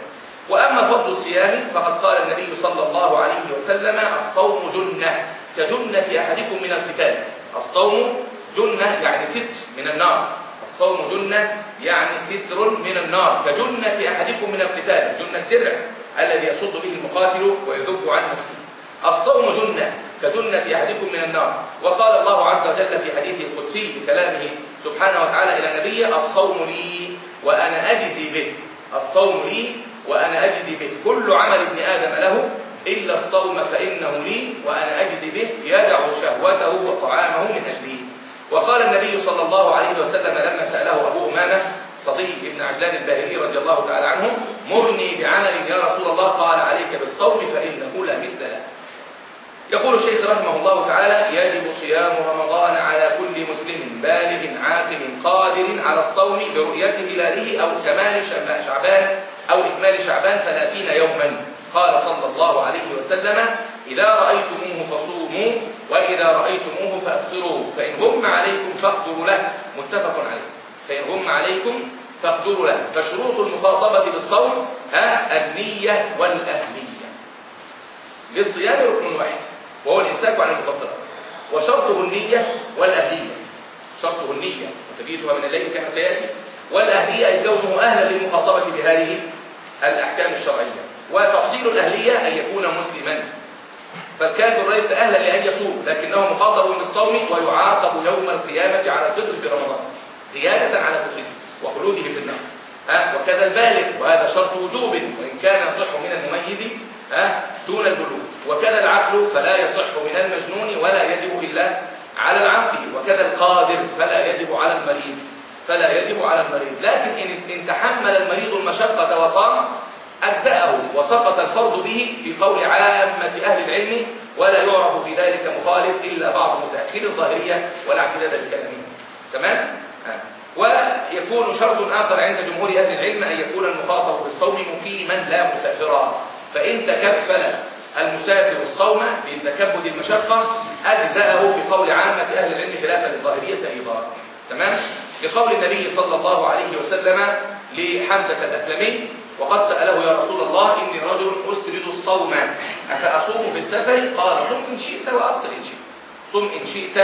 وأما فضل الصيام فقد قال النبي صلى الله عليه وسلم الصوم جنة كجنة أحدكم من القتال. الصوم جنة يعني ستر من النار. الصوم جنة يعني ستر من النار. كجنة أحدكم من القتال جنة الدرع الذي يصد به المقاتل ويذب عن نفسه. الصوم جنة كجنة أحدكم من النار. وقال الله عز وجل في حديثه القدسي بكلامه سبحانه وتعالى إلى نبيه الصوم لي وأنا أجزي به. الصوم لي وأنا أجزي به. كل عمل ابن آدم له إلا الصوم فإنه لي وأنا أجزي به. يدع شهوته وطعامه من أجلي. وقال النبي صلى الله عليه وسلم لما سأله أبو أمامة صدي بن عجلان الباهلي رضي الله تعالى عنه مرني بعمل يا رسول الله. قال عليك بالصوم فإنه لا مثل له. يقول الشيخ رحمه الله تعالى يجب صيام رمضان على كل مسلم بالغ عاقل قادر على الصوم برؤية هلاله أو كمال شعبان أو إكمال شعبان ثلاثين يوما. قال صلى الله عليه وسلم إذا رأيتموه فصوموا وإذا رأيتموه فأفطروا فإن غم عليكم فاقدروا له. متفق عليه. فإن غم عليكم فاقدروا له. فشروط المخاطبة بالصوم ها النية والأهلية للصيام ركن واحد وهو الإمساك عن المفطرات وشرطه النية والأهلية شرطه النية وتبيتها من الليل كما سيأتي. والأهلية أي كونه أهلا للمخاطبة بهذه الأحكام الشرعية. وتفصيل الأهلية أن يكون مسلما. فالكافر ليس أهلا لأن يصوم لكنه مخاطب بالصوم ويعاقب يوم القيامة على الفطر في رمضان زيادة على فطره وخلوده في النار. ها وكذا البالغ وهذا شرط وجوب وإن كان يصح من المميز ها دون البلوغ. وكذا العقل فلا يصح من المجنون ولا يجب إلا على العقل وكذا القادر فلا يجب على المريض. فلا يجب على المريض. لكن إن, إن تحمل المريض المشقة وصام أجزأه وسقط الفرض به في قول عامة أهل العلم ولا يعرف في ذلك مخالف إلا بعض متأخر الظاهرية ولا اعتداد تمام؟ آه. ويكون شرط آخر عند جمهور أهل العلم أن يكون المخاطب بالصوم مقيما لا مسافرا فإن تكفل المسافر الصوم بتكبد المشقة أجزأه في قول عامة أهل العلم خلافا للظاهرية أيضا تمام؟ لقول النبي صلى الله عليه وسلم لحمزة الأسلمي وقد سأله يا رسول الله إني رجل أسرد الصوم. أفأصوم في السفر؟ قال صم إن شئت وأفطر إن شئت. صم إن شئت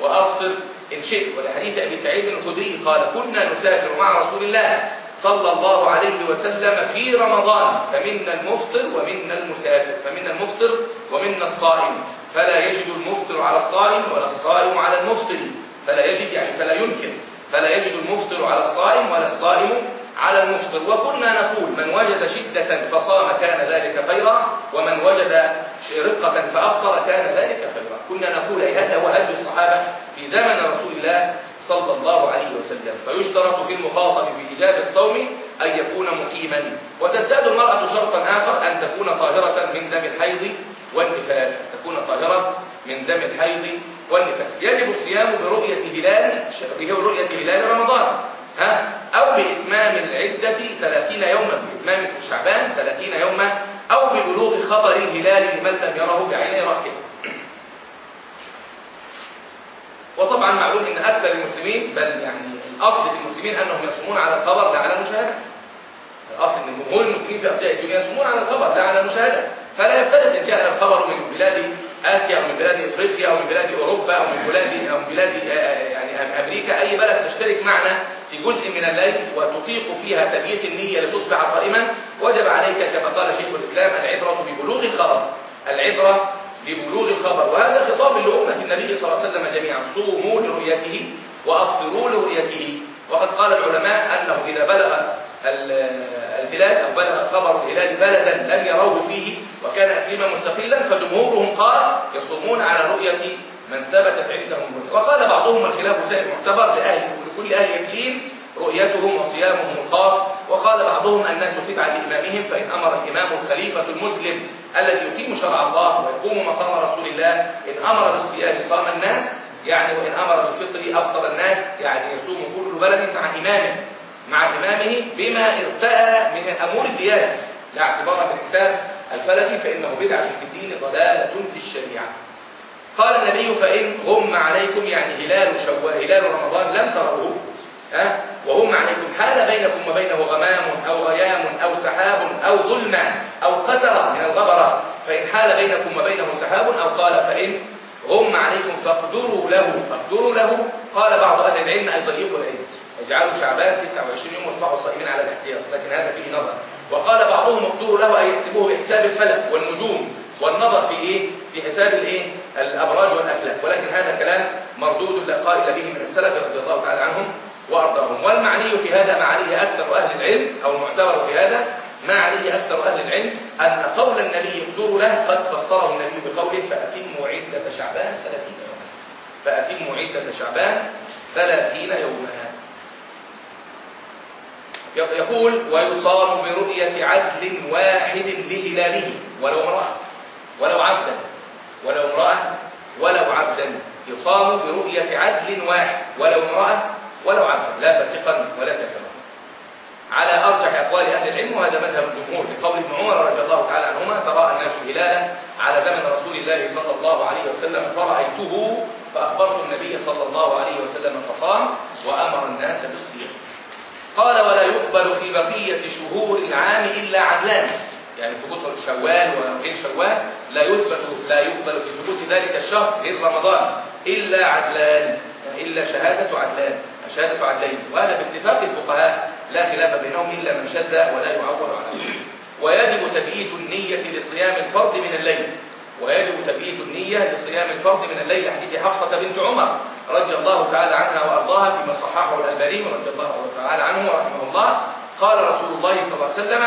وأفطر إن شئت. ولحديث أبي سعيد الخدري قال كنا نسافر مع رسول الله صلى الله عليه وسلم في رمضان. فمنا المفطر ومنا المسافر. فمنا المفطر ومنا الصائم. فلا يجد المفطر على الصائم ولا الصائم على المفطر. فلا يجد يعني فلا ينكر. فلا يجد المفطر على الصائم ولا الصائم على المفطر وكنا نقول من وجد شدة فصام كان ذلك خيرا ومن وجد رقة فأفطر كان ذلك خيرا. كنا نقول أي هذا هو هدي الصحابة في زمن رسول الله صلى الله عليه وسلم. فيشترط في المخاطب بإيجاب الصوم أن يكون مقيما. وتزداد المرأة شرطا آخر أن تكون طاهرة من دم الحيض والنفاس. تكون طاهرة من دم الحيض والنفاس. يجب الصيام برؤية هلال برؤية هلال رمضان. ها أو بإتمام العدة 30 يوما بإتمام شعبان 30 يوما أو ببلوغ خبر الهلال لمن لم يره بعين رأسه. وطبعا معلوم إن أكثر المسلمين بل يعني الأصل في المسلمين أنهم يصومون على الخبر لا على المشاهدة. الأصل إن جمهور المسلمين في ارجاء الدنيا يصومون على الخبر لا على المشاهدة. فلا يختلف إن جاء الخبر من بلاد آسيا أو من بلاد إفريقيا أو من بلاد أوروبا أو من بلاد أو من بلاد يعني أمريكا أي بلد تشترك معنا في جزء من الليل وتطيق فيها تبييت النية لتصبح صائما وجب عليك كما قال شيخ الإسلام العبرة ببلوغ الخبر. العبرة ببلوغ الخبر. وهذا خطاب لأمة النبي صلى الله عليه وسلم جميعا. صوموا لرؤيته وأفطروا لرؤيته. وقد قال العلماء أنه إذا بلغ الهلال أو بلغ خبر الهلال بلدا لم يروه فيه وكان إقليما مستقلا فجمهورهم قال يصومون على رؤية من ثبتت عندهم وقال بعضهم الخلاف زائد معتبر لأهل لكل أهل إقليم رؤيتهم وصيامهم الخاص. وقال بعضهم الناس تبع لإمامهم فإن أمر الإمام الخليفة المسلم الذي يقيم شرع الله ويقوم مقام رسول الله إن أمر بالصيام صام الناس يعني وإن أمر بالفطر أفطر الناس يعني يصوم كل بلد مع إمامه. مع إمامه بما ارتأى من الأمور الزيادة. لا اعتبار بالحساب الفلكي فإنه بدعة في الدين ضلالة في الشريعة. قال النبي فإن غم عليكم يعني هلال شوال هلال رمضان لم تروه ها وهم عليكم حال بينكم وبينه غمام أو غيام أو سحاب أو ظلمة أو قتر من الغبرة. فإن حال بينكم وبينه سحاب أو قال فإن غم عليكم فاقدروا له فاقدروا له. قال بعض أهل العلم ضيقوا العلم اجعلوا شعبان 29 يوم واصبحوا صائمين على الاحتياط لكن هذا فيه نظر. وقال بعضهم اقدروا له أن يحسبوه بحساب الفلك والنجوم. والنظر في إيه؟ في حساب الإيه؟ الأبراج والأفلاك. ولكن هذا كلام مردود لا قائل به من السلف رضي الله تعالى عنهم وأرضاهم. والمعني في هذا ما عليه أكثر أهل العلم أو المعتبر في هذا ما عليه أكثر أهل العلم أن قول النبي يقدر له قد فسره النبي بقوله فأتموا عدة شعبان ثلاثين يوما. فأتموا عدة شعبان ثلاثين يوما. يقول ويصام برؤية عدل واحد لهلاله ولو امرأة ولو عبدا ولو امرأة ولو عبدا. يصام برؤية عدل واحد ولو امرأة ولو عبدا. لا فاسقا ولا كافرا. على أرجح أقوال أهل العلم وهذا مذهب الجمهور. لقول ابن عمر رضي الله تعالى عنهما تراءى الناس هلالا على زمن رسول الله صلى الله عليه وسلم فرأيته فأخبرت النبي صلى الله عليه وسلم فصام وأمر الناس بالصيام. قال ولا يقبل في بقية شهور العام إلا عدلان. يعني ثبوت شوال وغير شوال لا يثبت لا يقبل في ثبوت ذلك الشهر غير رمضان إلا عدلان. يعني إلا شهادة عدلان. شهادة عدلين. وهذا باتفاق الفقهاء. لا خلاف بينهم إلا من شذ ولا يعول عليه ويجب تبييت النية لصيام الفرض من الليل. ويجب تبييت النية لصيام الفرض من الليل. حديث حفصة بنت عمر رضي الله تعالى وأرضاها فيما صححه الألباني رضي الله تعالى عنه ورحمه الله قال رسول الله صلى الله عليه وسلم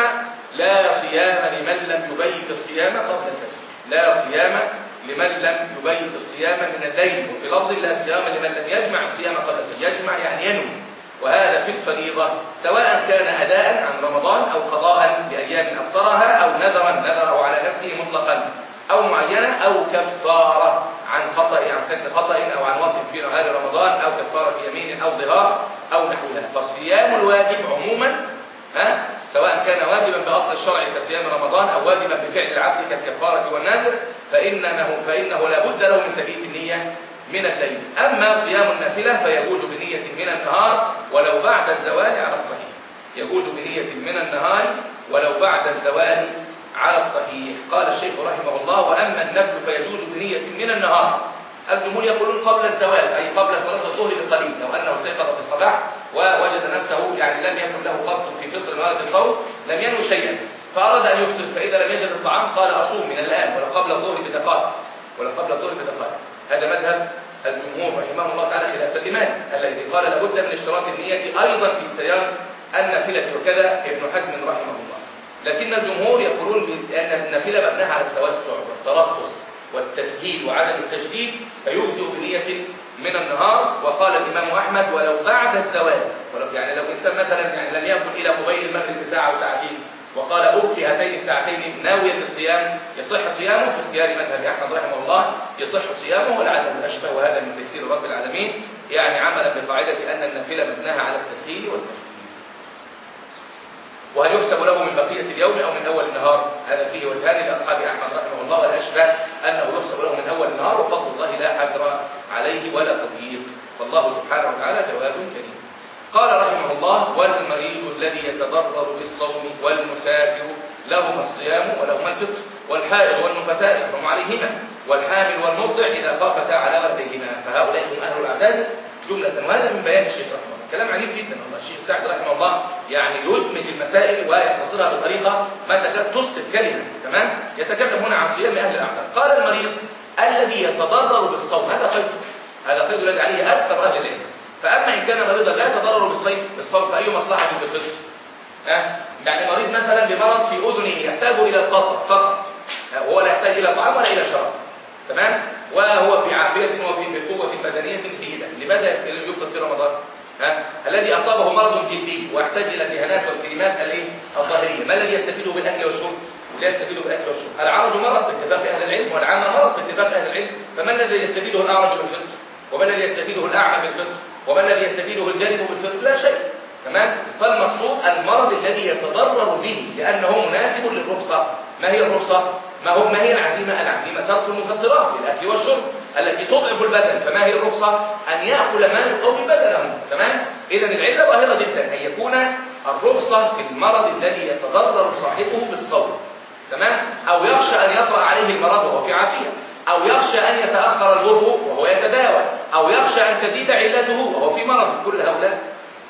لا صيام لمن لم يبيت الصيام قبل الفجر. لا صيام لمن لم يبيت الصيام من الليل وفي لفظ لا صيام لمن لم يجمع الصيام قبل الفجر. يجمع يعني ينوي. وهذا في الفريضة سواء كان أداء عن رمضان أو قضاء لأيام أفطرها أو نذرا نذره على نفسه مطلقا أو معينة أو كفارة. عن خطأ عن كسر خطأ أو عن وقت في نهار رمضان أو كفارة يمين أو ظهار أو نحوها. فالصيام الواجب عموما ها سواء كان واجبا بأصل الشرع كصيام رمضان أو واجبا بفعل العبد كالكفارة والنذر فإنه, فإنه لا بد له من تبييت النية من الليل. أما صيام النافلة فيجوز بنية من النهار ولو بعد الزوال على الصحيح. يجوز بنية من النهار ولو بعد الزوال على الصحيح. قال الشيخ رحمه الله وأما النفل فيجوز بنية من النهار. الجمهور يقولون قبل الزوال أي قبل صلاة الظهر بقليل لو أنه استيقظ في الصباح ووجد نفسه يعني لم يكن له قصد في فطر مرة الصوم لم ينوي شيئا. فأراد أن يفطر فإذا لم يجد الطعام قال أصوم من الآن ولو قبل الظهر بدقائق. ولو قبل الظهر بدقائق. هذا مذهب الجمهور رحمه الله تعالى خلافا لمالك الذي قال لابد من اشتراط النية أيضا في سياق النافلة وكذا ابن حزم رحمه الله. لكن الجمهور يقولون بأن النافلة مبناها على التوسع والترخص والتسهيل وعدم التشديد فيجزئ بنية من النهار. وقال الإمام أحمد ولو بعد الزوال ولو يعني لو إنسان مثلا يعني لم يكن إلى قبيل المغرب بساعة أو ساعتين وقال أبقي هاتين الساعتين ناويا للصيام يصح صيامه في اختيار مذهب أحمد رحمه الله يصح صيامه ولعله الأشبه وهذا من تيسير رب العالمين يعني عملا بقاعدة أن النافلة مبناها على التسهيل والتشديد وهل يحسب له من بقية اليوم أو من أول النهار؟ هذا فيه وجهان لأصحاب أحمد رحمه الله والأشبه أنه يحسب له من أول النهار وفضل الله لا حجر عليه ولا تضييق. فالله سبحانه وتعالى جواد كريم. قال رحمه الله والمريض الذي يتضرر بالصوم والمسافر لهما الصيام ولهما الفطر والحائض والنفساء يحرم عليهما والحامل والمرضع إذا خافتا على ولديهما فهؤلاء هم أهل الأعداد جملة. وهذا من بيان الشيخ رحمه كلام عجيب جدا والله. الشيخ سعد رحمه الله يعني يدمج المسائل ويختصرها بطريقة ما تكاد تسقط كلمة تمام؟ يتكلم هنا عن صيام أهل الأعداد قال المريض الذي يتضرر بالصوم هذا قيد هذا قيد الذي عليه أكثر أهل العلم. فأما إن كان مريضا لا يتضرر بالصيم بالصوم فأي مصلحة في الفطر ها؟ يعني مريض مثلا بمرض في أذنه يحتاج إلى القطر فقط. وهو لا يحتاج إلى طعام ولا إلى شراب. تمام؟ وهو في عافية وبقوة بدنية جيدة لماذا يفطر في رمضان؟ ها؟ الذي أصابه مرض جدي ويحتاج إلى الدهانات والكريمات الإيه؟ الظاهرية. ما الذي يستفيده بالأكل والشرب؟ لا يستفيد بالأكل والشرب. العرج مرض باتفاق أهل العلم والعامة مرض باتفاق أهل العلم. فما الذي يستفيده الأعرج بالفطر؟ وما الذي يستفيده الأعمى بالفطر؟ وما الذي يستفيده الجانب بالفطر؟ لا شيء. تمام؟ فالمقصود المرض الذي يتضرر به لأنه مناسب للرخصة. ما هي الرخصة؟ ما هو ما هي العزيمة؟ العزيمة ترك المفطرات للأكل والشرب. التي تضعف البدن فما هي الرخصة؟ أن يأكل ما يقوي بدنه تمام؟ إذا العلة ظاهرة جدا أن يكون الرخصة في المرض الذي يتضرر صاحبه بالصوم. تمام؟ أو يخشى أن يطرأ عليه المرض وهو في عافية. أو يخشى أن يتأخر البر وهو يتداوى. أو يخشى أن تزيد علته وهو في مرض. كل هؤلاء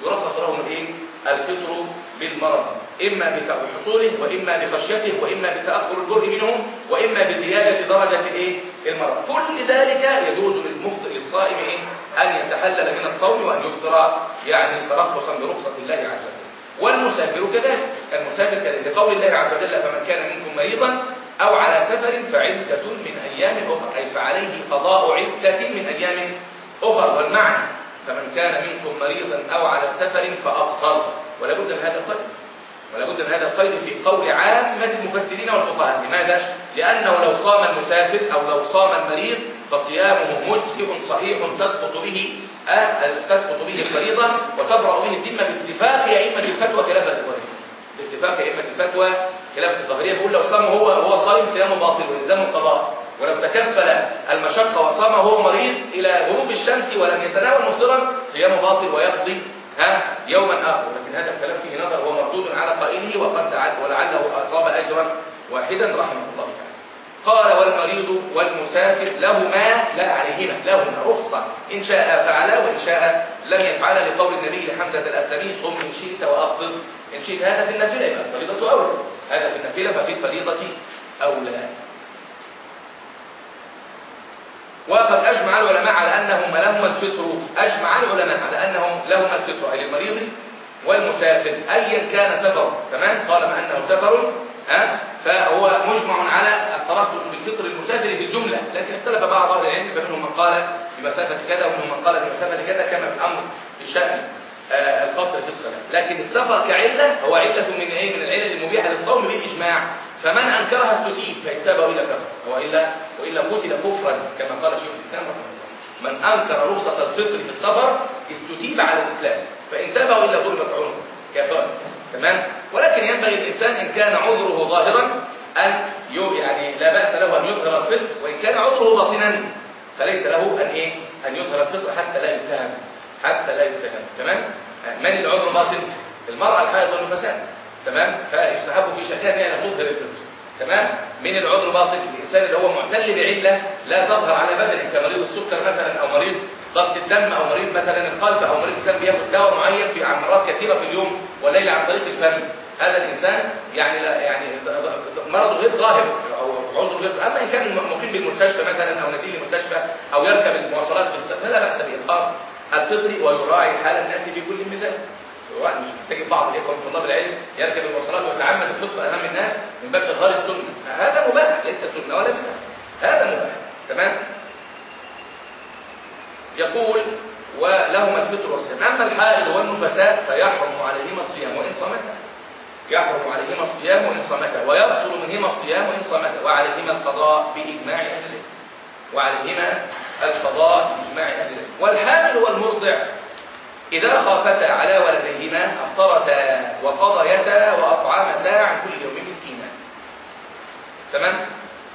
يرخص لهم الإيه؟ الفطر بالمرض. إما بحصوله وإما بخشيته وإما بتأخر البر منهم وإما بزيادة درجة الايه المرض. كل ذلك يجوز للمفطر للصائم إيه؟ أن يتحلل من الصوم وأن يفطر يعني ترخصا برخصة الله عز وجل. والمسافر كذلك. المسافر كذلك. لقول الله عز وجل فمن كان منكم مريضا أو على سفر فعدة من أيام أخرى أي فعليه قضاء عدة من أيام أخرى والمعنى فمن كان منكم مريضا أو على سفر فأفطر ولا بد من هذا القيد ولا بد من هذا القيد في قول عامة المفسرين والفقهاء. لماذا؟ لأنه لو صام المسافر أو لو صام المريض فصيامه مجزئ صحيح تسقط به تسقط به الفريضة وتبرأ به الذمة باتفاق أئمة الفتوى خلاف الظاهرية باتفاق أئمة الفتوى خلاف الظاهرية. بيقول لو صام هو هو صائم صيامه باطل ويلزمه القضاء. ولو تكفل المشقة وصام هو مريض إلى غروب الشمس ولم يتناول مفطرا صيامه باطل ويقضي يوما آخر. لكن هذا الكلام فيه نظر هو مردود على قائله وقد ولعله أصاب أجرا واحدا رحمه الله تعالى. قال والمريض والمسافر لهما لا عليهما لهما رخصة. إن شاء فعلا وإن شاء لم يفعل لقول النبي لحمزة الأسلمي قم إن شئت وأفضل إن شئت هذا في النافلة يبقى الفريضة أولى. هذا في النافلة ففي الفريضة أولى. وقد أجمع العلماء على أنهما لهما الفطر أجمع العلماء على أنهم لهما الفطر أي للمريض والمسافر أيا كان سفر تمام؟ طالما أنه سفر ها؟ فهو مجمع على الترخص بالفطر المسافر في الجملة لكن اختلف بعض أهل العلم فمنهم من قال بمسافة كذا ومنهم من قال بمسافة كذا كما في الأمر في شأن آه، القصر في الصلاة. لكن السفر كعلة هو علة من إيه؟ من العلل المبيحة للصوم بالإجماع. فمن أنكرها استتيب تاب وإلا كفر. وإلا وإلا قتل كفرا كما قال شيخ الإسلام رحمه الله. من أنكر رخصة الفطر في السفر استتيب على الإسلام. فإن تاب وإلا ضربت عنقه. كافرا تمام؟ ولكن ينبغي الإنسان إن كان عذره ظاهرا أن يعني لا بأس له أن يظهر الفطر وإن كان عذره باطنا فليس له أن إيه؟ أن يظهر الفطر حتى لا يتهم حتى لا يتهم تمام؟ من العذر باطن؟ المرأة الحائض والنفساء. تمام؟ فيستحب في شأنها أن تظهر الفطر تمام؟ من العذر باطن الإنسان اللي هو معتل بعلة لا تظهر على بدنه كمريض السكر مثلا أو مريض ضغط الدم أو مريض مثلا القلب أو مريض إنسان بياخد دواء معين في مرات كثيرة في اليوم والليله عن طريق الفم. هذا الإنسان يعني لا يعني مرضه غير ظاهر أو عذره غير أما إن كان مقيم بالمستشفى مثلا أو نزيل المستشفى أو يركب المواصلات في السفر فلا بأس باقام الفطر ويراعي حال الناس في من ذلك مش محتاج بعض الاخوه من طلاب العلم يركب المواصلات ويتعمد الفطر أمام الناس من باب إظهار السنة. هذا مباح ليس سنة ولا بدعة. هذا مباح. تمام؟ يقول ولهما الفطر والصيام. أما الحائض والنفساء فيحرم عليهما الصيام وإن صمتا يحرم عليهما الصيام وإن صمتا ويبطل منهما الصيام وإن صمتا وعليهما القضاء بإجماع أهل العلم. وعليهما القضاء بإجماع أهل العلم. والحامل والمرضع إذا خافتا على ولديهما أفطرتا وقضيتا وأطعمتا عن كل يوم مسكينا. تمام؟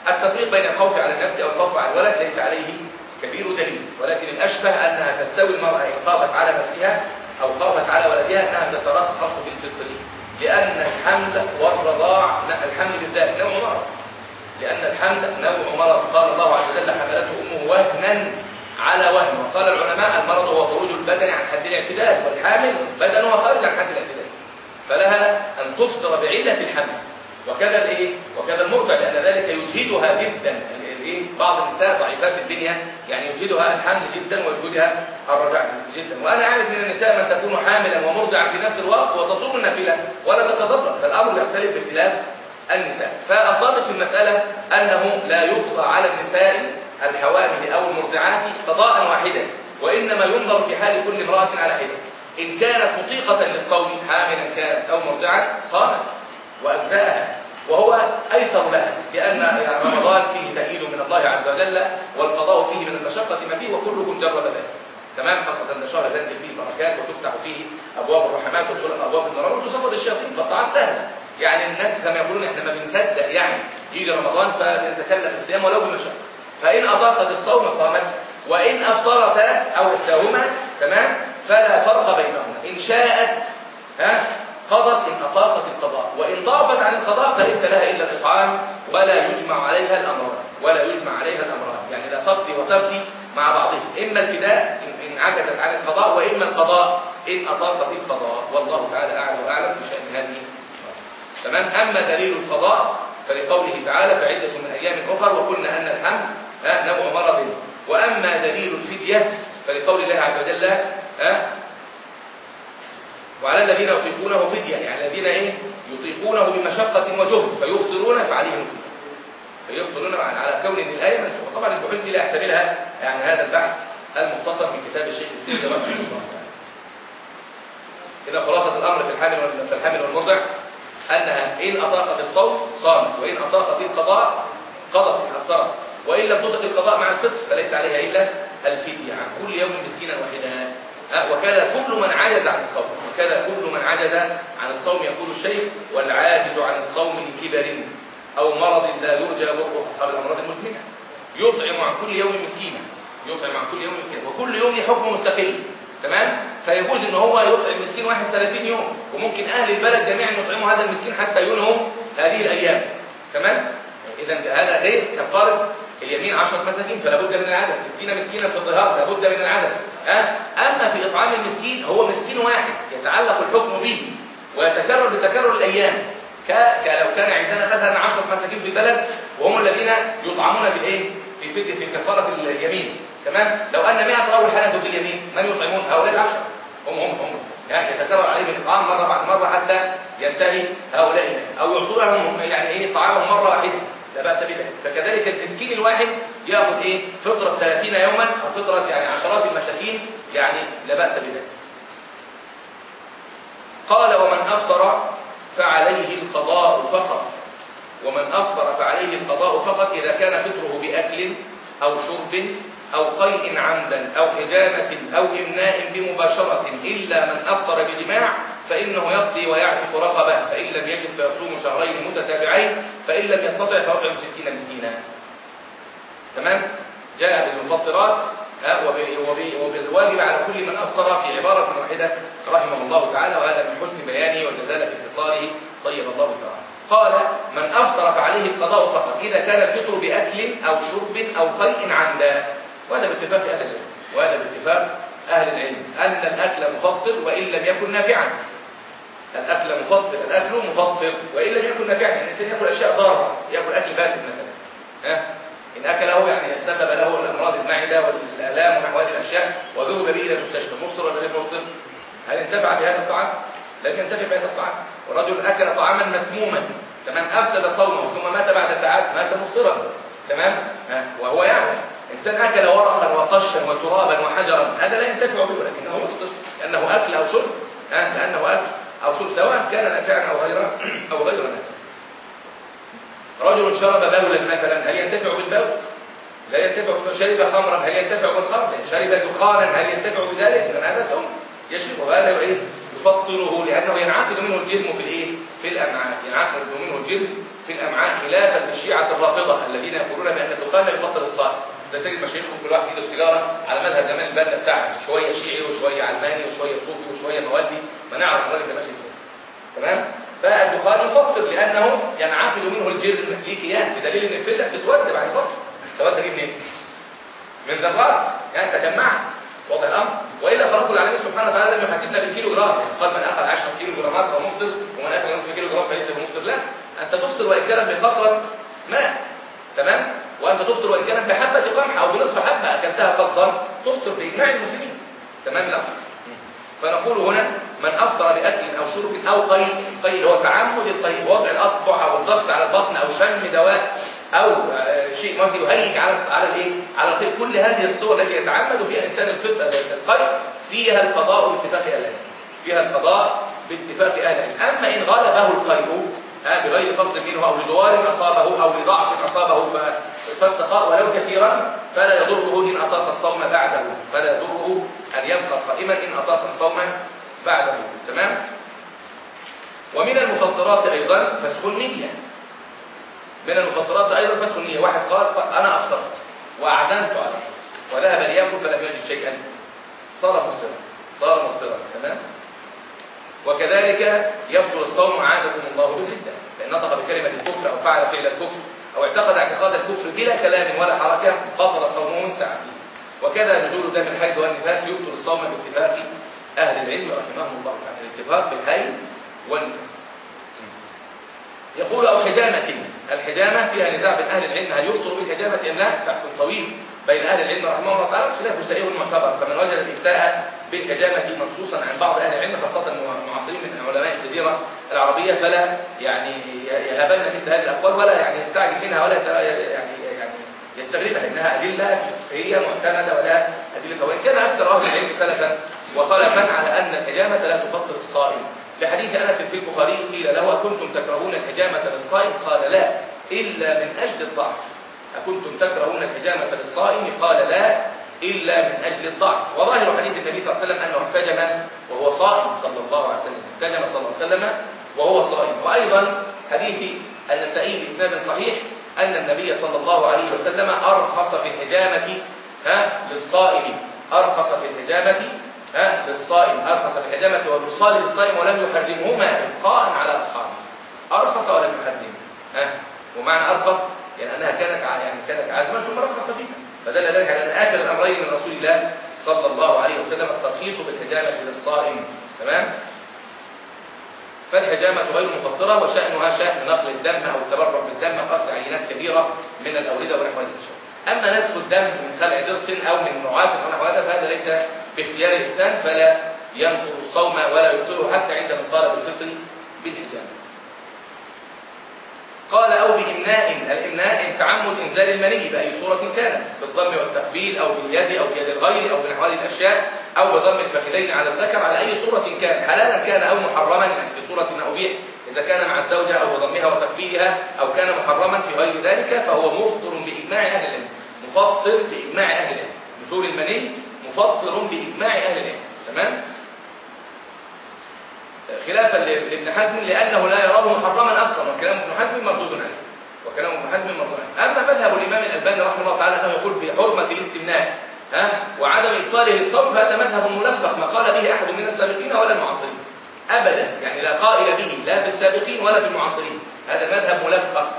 التفريق بين الخوف على النفس أو الخوف على الولد ليس عليه كبير دليل ولكن الأشبه أنها تستوي المرأة إن خافت على نفسها أو خافت على ولدها أنها تترخص بالفطر لأن الحمل والرضاع الحمل بالذات نوع مرض. لأن الحمل نوع مرض. قال الله عز وجل حملته أمه وهنا على وهن وقال العلماء المرض هو خروج البدن عن حد الاعتدال والحامل بدنها خارج عن حد الاعتدال. فلها أن تفطر بعلة الحمل. وكذا الإيه؟ وكذا المرضع لأن ذلك يجهدها جدا. إيه بعض النساء ضعيفات الدنيا يعني يجهدها الحمل جدا ويجهدها الرجاء جدا. وأنا أعرف من النساء من تكون حاملا ومرضعا في نفس الوقت وتصوم النافلة ولا تتضرر. فالأمر يختلف باختلاف النساء. فالضابط في المسألة أنه لا يقضى على النساء الحوامل أو المرضعات قضاء واحدا وإنما ينظر في حال كل امرأة على حدة. إن كانت مطيقة للصوم حاملا كانت أو مرضعا صامت وأجزأها وهو أيسر لها لأن رمضان فيه تأييد من الله عز وجل والقضاء فيه من المشقة ما فيه وكلكم جرب ذلك تمام؟ خاصة أن شهر تنزل فيه البركات وتفتح فيه أبواب الرحمات وتغلق أبواب النار وتصفد الشياطين فالطاعات سهلة يعني الناس كما يقولون إحنا ما بنصدق يعني يجي رمضان فبنتكلف الصيام ولو بمشقة فإن أطاقت الصوم صامت وإن أفطرتا أو إحداهما تمام؟ فلا فرق بينهما. إن شاءت ها قضت إن أطاقت القضاء. وإن ضعفت عن القضاء فليس لها إلا الإطعام ولا يجمع عليها الأمران. ولا يجمع عليها الأمران. يعني لا تقضي وتقضي مع بعضهم. إما الفداء إن عجزت عن القضاء وإما القضاء إن أطاقت القضاء. والله تعالى أعلم وأعلم في شأن هذه تمام؟ أما دليل القضاء فلقوله تعالى فعدة من أيام أخر وقلنا أن الحمل نوع مرض وأما دليل الفدية فلقول الله عز وجل وعلى الذين يطيقونه فدية يعني الذين إيه؟ يطيقونه بمشقة وجهد فيفطرون فعليهم الفدية. فيفطرون على كون الآية منسوخة. طبعا البحوث دي لا يحتملها يعني هذا البحث المختصر في كتاب الشيخ السيد رحمه الله إذا خلاصة الأمر في الحامل في الحامل والمرضع أنها إن أطاقت الصوم صامت وإن أطاقت القضاء قضت أفطرت. وإن لم تطق القضاء مع الفطر فليس عليها إلا الفدية عن كل يوم مسكينا واحدا وكذا كل من عجز عن الصوم. وكذا كل من عجز عن الصوم يقول الشيخ والعاجز عن الصوم لكبر أو مرض لا يرجى برؤه أصحاب الأمراض المزمنة. يطعم عن كل يوم مسكينا. يطعم عن كل يوم مسكينا. وكل يوم له حكم مستقل. تمام؟ فيجوز إن هو يطعم مسكين واحد 30 يوم. وممكن أهل البلد جميعا يطعموا هذا المسكين حتى ينهوا هذه الأيام. تمام؟ اذا هذا غير كفارة اليمين 10 مساكين فلا بد من العدد. 60 مسكينا في الظهار لا بد من العدد. ها؟ أما في إطعام المسكين هو مسكين واحد يتعلق الحكم به ويتكرر بتكرر الأيام. ك... لو كان عندنا مثلا 10 مساكين في البلد وهم الذين يطعمون في الايه في فدية في كفارة اليمين. تمام؟ لو أن 100 رجل حنثوا في اليمين من يطعمون؟ هؤلاء العشر. هم هم هم. يعني يتكرر عليهم الإطعام مرة بعد مرة حتى ينتهي هؤلاء أو يعطوا لهم يعني إيه؟ طعامهم مرة واحدة. لا بأس بذلك فكذلك المسكين الواحد يأخذ إيه؟ فطرة 30 يوما أو فطرة يعني عشرات المساكين يعني لا بأس بذلك. قال ومن أفطر فعليه القضاء فقط. ومن أفطر فعليه القضاء فقط إذا كان فطره بأكل أو شرب أو قيء عمدا أو حجامة أو إمناء بمباشرة إلا من أفطر بجماع فإنه يقضي ويعتق رقبة فإن لم يجد فيصوم شهرين متتابعين فإن لم يستطع فيطعم ستين مسكينا. تمام؟ جاء بالمفطرات وبالواجب على كل من أفطر في عبارة واحدة رحمه الله تعالى وهذا من حسن بيانه وجزالة اختصاره طيب الله تعالى. قال من أفطر فعليه القضاء فقط إذا كان الفطر بأكل أو شرب أو قيء عمدا. وهذا باتفاق أهل العلم وهذا باتفاق أهل العلم أن الأكل مفطر وإن لم يكن نافعا. الأكل مفطر الأكل مفطر وإن لم يكن نافعا يعني الإنسان يأكل أشياء ضارة يأكل أكل فاسد مثلا. ها؟ إن أكله يعني سبب له الأمراض المعدة والآلام ونحو هذه الأشياء وذهب به إلى المستشفى. مفطر ولا غير مفطر؟ هل انتفع بهذا الطعام؟ لم ينتفع بهذا الطعام. ورجل أكل طعاما مسموما. تمام؟ أفسد صومه ثم مات بعد ساعات مات مفطرا. تمام؟ وهو يعلم. إنسان أكل ورقا وقشا وترابا وحجرا هذا لا ينتفع به ولكنه يفطر لأنه أكل أو شرب. لأنه أكل. شرب سواء كان نافعا أو غير أو غير نافع رجل شرب بولا مثلا هل ينتفع بالبول؟ لا ينتفع شرب خمرا هل ينتفع بالخمر؟ شرب دخانا هل ينتفع بذلك؟ لأن هذا ثم يشرب وهذا إيه؟ يفطره لأنه ينعقد منه الجرم في الإيه؟ في الأمعاء ينعقد منه الجرم في الأمعاء خلافا للشيعة الرافضة الذين يقولون بأن الدخان لا يفطر الصائم ده تجد مشايخهم كل واحد في إيده سيجارة على مذهب زمان البنا بتاعه شوية شيعي وشوية علماني وشوية صوفي وشوية موالدي ما نعرف الراجل ده ماشي إزاي. تمام؟ فالدخان يفطر لأنه ينعقد منه الجرم كيان بدليل إن الفلة بتسود بعد فترة. سود دي منين؟ من ذرات يعني تجمعت. واضح الأمر. وإلا فرب العالمين سبحانه وتعالى لم يحاسبنا بالكيلو جرام قال من أخذ 10 كيلو جرامات أو مفطر ومن اخذ نصف كيلو جرام فليس بمفطر لا انت تفطر وإن كان بقطره ماء تمام؟ وأنت تفطر وإن كانت بحبة قمح أو بنصف حبة أكلتها قصدا تفطر بإجماع المسلمين. تمام الأمر فنقول هنا من أفطر بأكل أو شرب أو قيء قيء هو تعمد القيء وضع الأصبع أو الضغط على البطن أو شم دواء أو آه، شيء مثلا يهيج على على الإيه؟ على القيء كل هذه الصور التي يتعمد فيها الإنسان القيء فيها القضاء باتفاق أهل فيها القضاء باتفاق أهل أما إن غلبه القيء بغير قصد منه أو لدوار أصابه أو لضعف أصابه فاستقاء ولو كثيرا فلا يضره إن أطاق الصوم بعده. فلا يضره أن يبقى صائما إن أطاق الصوم بعده. تمام؟ ومن المفطرات أيضا فسخ النية. من المفطرات أيضا فسخ النية. واحد قال أنا أفطرت وأعزمت عليه وذهب ليأكل فلم يجد شيئا. صار مفطرا. صار مفطرا. تمام؟ وكذلك يبطل الصوم عادكم الله بالردة فإن نطق بكلمة الكفر أو فعل فعل الكفر أو اعتقد اعتقاد الكفر بلا كلام ولا حركة بطل صومه من ساعته وكذا نزول دم الحيض والنفاس يبطل الصوم باتفاق أهل العلم رحمهم الله تعالى الاتفاق بالحيض والنفاس. يقول أو حجامة الحجامة فيها نزاع بين أهل العلم هل يفطر بالحجامة أم لا؟ بحث طويل بين أهل العلم رحمه الله تعالى خلاف سائر معتبر فمن وجد الإفتاء بالحجامة منصوصا عن بعض أهل العلم خاصة المعاصرين من علماء الجزيرة العربية فلا يعني يهابن مثل هذه الأقوال ولا يعني يستعجل منها ولا يعني يعني يستغربها إنها أدلة فقهية معتمدة ولا أدلة وإن كان أكثر أهل العلم سلفا وخلفا على أن الحجامة لا تفطر الصائم لحديث أنس في البخاري قيل له كنتم تكرهون الحجامة للصائم؟ قال لا إلا من أجل الضعف. أكنتم تكرهون الحجامة للصائم؟ قال لا. إلا من أجل الضعف وظاهر حديث النبي صلى الله عليه وسلم أنه احتجم وهو صائم صلى الله عليه وسلم احتجم صلى الله عليه وسلم وهو صائم. وأيضا حديث النسائي بإسناد صحيح أن النبي صلى الله عليه وسلم أرخص في الحجامة ها للصائم. أرخص في الحجامة ها للصائم. أرخص في الحجامة والوصال للصائم ولم يحرمهما إبقاء على أصحابه. أرخص ولم يحرم ها. ومعنى أرخص يعني أنها كانت يعني كانت عازما ثم رخص فيها. فدل ذلك على أن آخر الأمرين من رسول الله صلى الله عليه وسلم الترخيص بالحجامة للصائم تمام؟ فالحجامة غير مفطرة وشأنها شأن نقل الدم أو التبرع بالدم أو أخذ عينات كبيرة من الأوردة ونحو ذلك أما نزف الدم من خلع ضرس أو من نعاف أو نحو هذا فهذا ليس باختيار الإنسان فلا ينقض الصوم ولا يبطله حتى عند من طالب الفطر بالحجامة. قال أو بإمناء الإمناء تعمد إنزال المني بأي صورة كانت بالضم والتقبيل أو باليد أو بيد الغير أو بنحو هذه الأشياء أو بضم الفخذين على الذكر على أي صورة كان حلالا كان أو محرما يعني في صورة أبيح. إذا كان مع الزوجة أو بضمها وتقبيلها أو كان محرما في غير ذلك فهو مفطر بإجماع أهل العلم. مفطر بإجماع أهل العلم. نزول المني مفطر بإجماع أهل العلم. تمام؟ خلافا لابن حزم لأنه لا يراه محرما أصلا وكلام ابن حزم مردود عليه. وكلام ابن حزم مردود عليه. أما مذهب الإمام الألباني رحمه الله تعالى أنه يقول بحرمة الاستمناء ها وعدم إبطاله للصوم فهذا مذهب ملفق ما قال به أحد من السابقين ولا المعاصرين. أبدا يعني لا قائل به لا في السابقين ولا في المعاصرين. هذا مذهب ملفق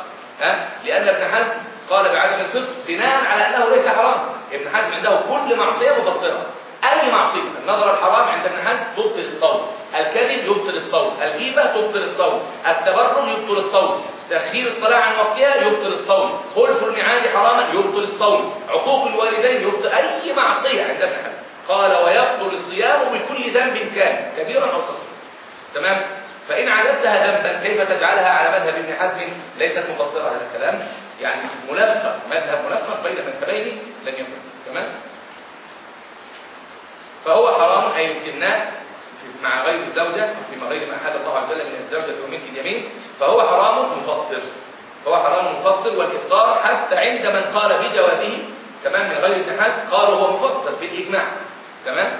ها لأن ابن حزم قال بعدم الفطر بناء على أنه ليس حرام. ابن حزم عنده كل معصية مفطرة. أي معصية. النظر الحرام عند ابن حزم تبطل الصوم الكذب يبطل الصوم الغيبة تبطل الصوم التبرج يبطل الصوم تأخير الصلاة عن وقتها يبطل الصوم خلف الميعاد حراما يبطل الصوم عقوق الوالدين يبطل. أي معصية عند ابن حزم. قال ويبطل الصيام بكل ذنب كان. كبيرا أو صغيرا. تمام؟ فإن عددتها ذنبا كيف تجعلها على مذهب ابن حزم؟ ليست مفطرة هذا الكلام. يعني ملفق مذهب ملفق بين مذهبين لن يكن. تمام؟ فهو حرام أي الاستمناء مع غير الزوجة فيما غير ما أحد الله عز وجل من الزوجة وملك اليمين فهو حرام مفطر. فهو حرام مفطر والإفطار حتى عند من قال بجوازه تمام من غير ابن حزم قالوا هو مفطر بالإجماع. تمام؟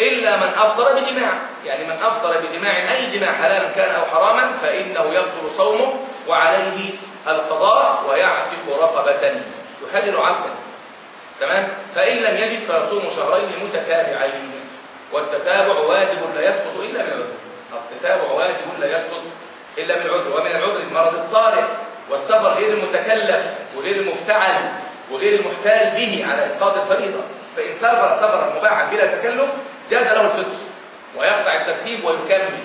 إلا من أفطر بجماع. يعني من أفطر بجماع أي جماع حلالا كان أو حراما فإنه يبطل صومه وعليه القضاء ويعتق رقبة. يحلل عبدا. تمام؟ فإن لم يجد فيصوم شهرين متتابعين. والتتابع واجب لا يسقط إلا بالعذر التتابع واجب لا يسقط إلا بالعذر ومن العذر المرض الطارئ. والسفر غير المتكلف وغير المفتعل وغير المحتال به على إسقاط الفريضة. فإن سافر سفرا مباحا بلا تكلف جاز له الفطر ويقطع الترتيب ويكمل.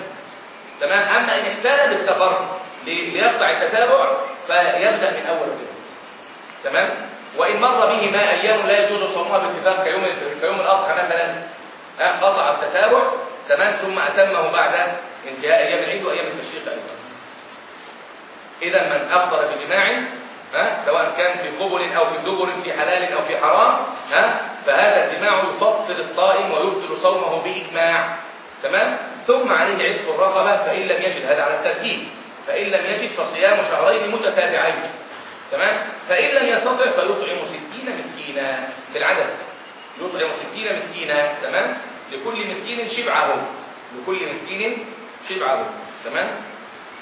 تمام؟ أما إن احتال بالسفر ليقطع التتابع فيبدأ من أول وجه تمام؟ وإن مر به ما أيام لا يجوز صومها باتفاق كيوم كيوم الأضحى مثلا. قطع التتابع تمام ثم أتمه بعد انتهاء أيام العيد وأيام التشريق أيضا. إذا من أفطر بجماع ها سواء كان في قبل أو في دبر في حلال أو في حرام ها فهذا الجماع يفطر الصائم ويبطل صومه بإجماع. تمام؟ ثم عليه عتق الرقبة فإن لم يجد هذا على الترتيب. فإن لم يجد فصيام شهرين متتابعين. تمام؟ فإن لم يستطع فيطعم ستين مسكينا بالعدد. يطعم ستين مسكينا تمام؟ لكل مسكين شبعه. لكل مسكين شبعه تمام؟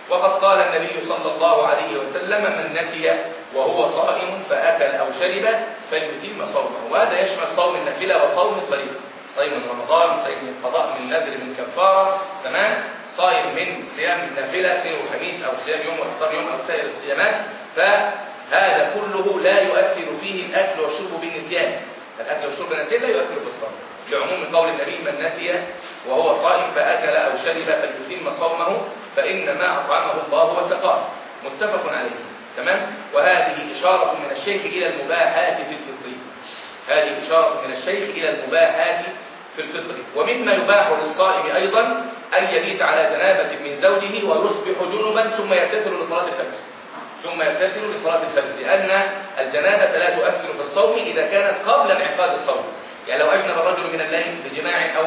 وقد قال النبي صلى الله عليه وسلم من نسي وهو صائم فأكل أو شرب فليتم صومه. وهذا يشمل صوم النافلة وصوم الفريضة. من رمضان صيام من قضاء من نذر من كفارة تمام؟ صائم من صيام النافلة اثنين وخميس أو صيام يوم وإفطار يوم أو سائر الصيامات فهذا كله لا يؤثر فيه الأكل والشرب بالنسيان. الأكل والشرب بالنسيان لا يؤثر في الصوم. لعموم قول النبي من نسي وهو صائم فأكل أو شرب فليتم صومه فإنما أطعمه الله وسقاه. متفق عليه. تمام؟ وهذه إشارة من الشيخ إلى المباحات في الفطر. هذه إشارة من الشيخ إلى المباحات في الفطر. ومما يباح للصائم أيضا أن يبيت على جنابة من زوجه ويصبح جنبا ثم يغتسل لصلاة الفجر. ثم يغتسل لصلاة الفجر لأن الجنابة لا تؤثر في الصوم إذا كانت قبل انعقاد الصوم. يعني لو أجنب الرجل من الليل بجماع أو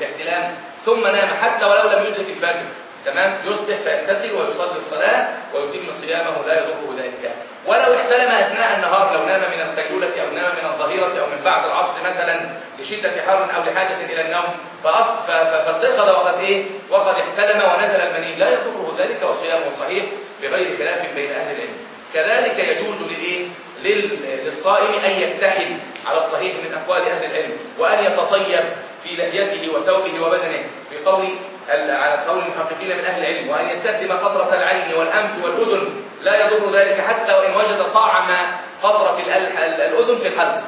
باحتلام ثم نام حتى ولو لم يدرك الفجر تمام؟ يصبح فيغتسل ويصلي الصلاة ويتم صيامه لا يضره ذلك. ولو احتلم أثناء النهار لو نام من القيلولة أو نام من الظهيرة أو من بعد العصر مثلا لشدة حر أو لحاجة إلى النوم فاستيقظ وقد إيه؟ وقد احتلم ونزل المني لا يضره ذلك وصيامه صحيح. بغير خلاف بين أهل العلم. كذلك يجوز للإيه لل- للصائم أن يكتحل على الصحيح من أقوال أهل العلم وأن يتطيب في لحيته وثوبه وبدنه في قول على قول المحققين من أهل العلم وأن يستخدم قطرة العين والأنف والأذن لا يضر ذلك حتى وإن وجد طعم قطرة الأذن في الحلق.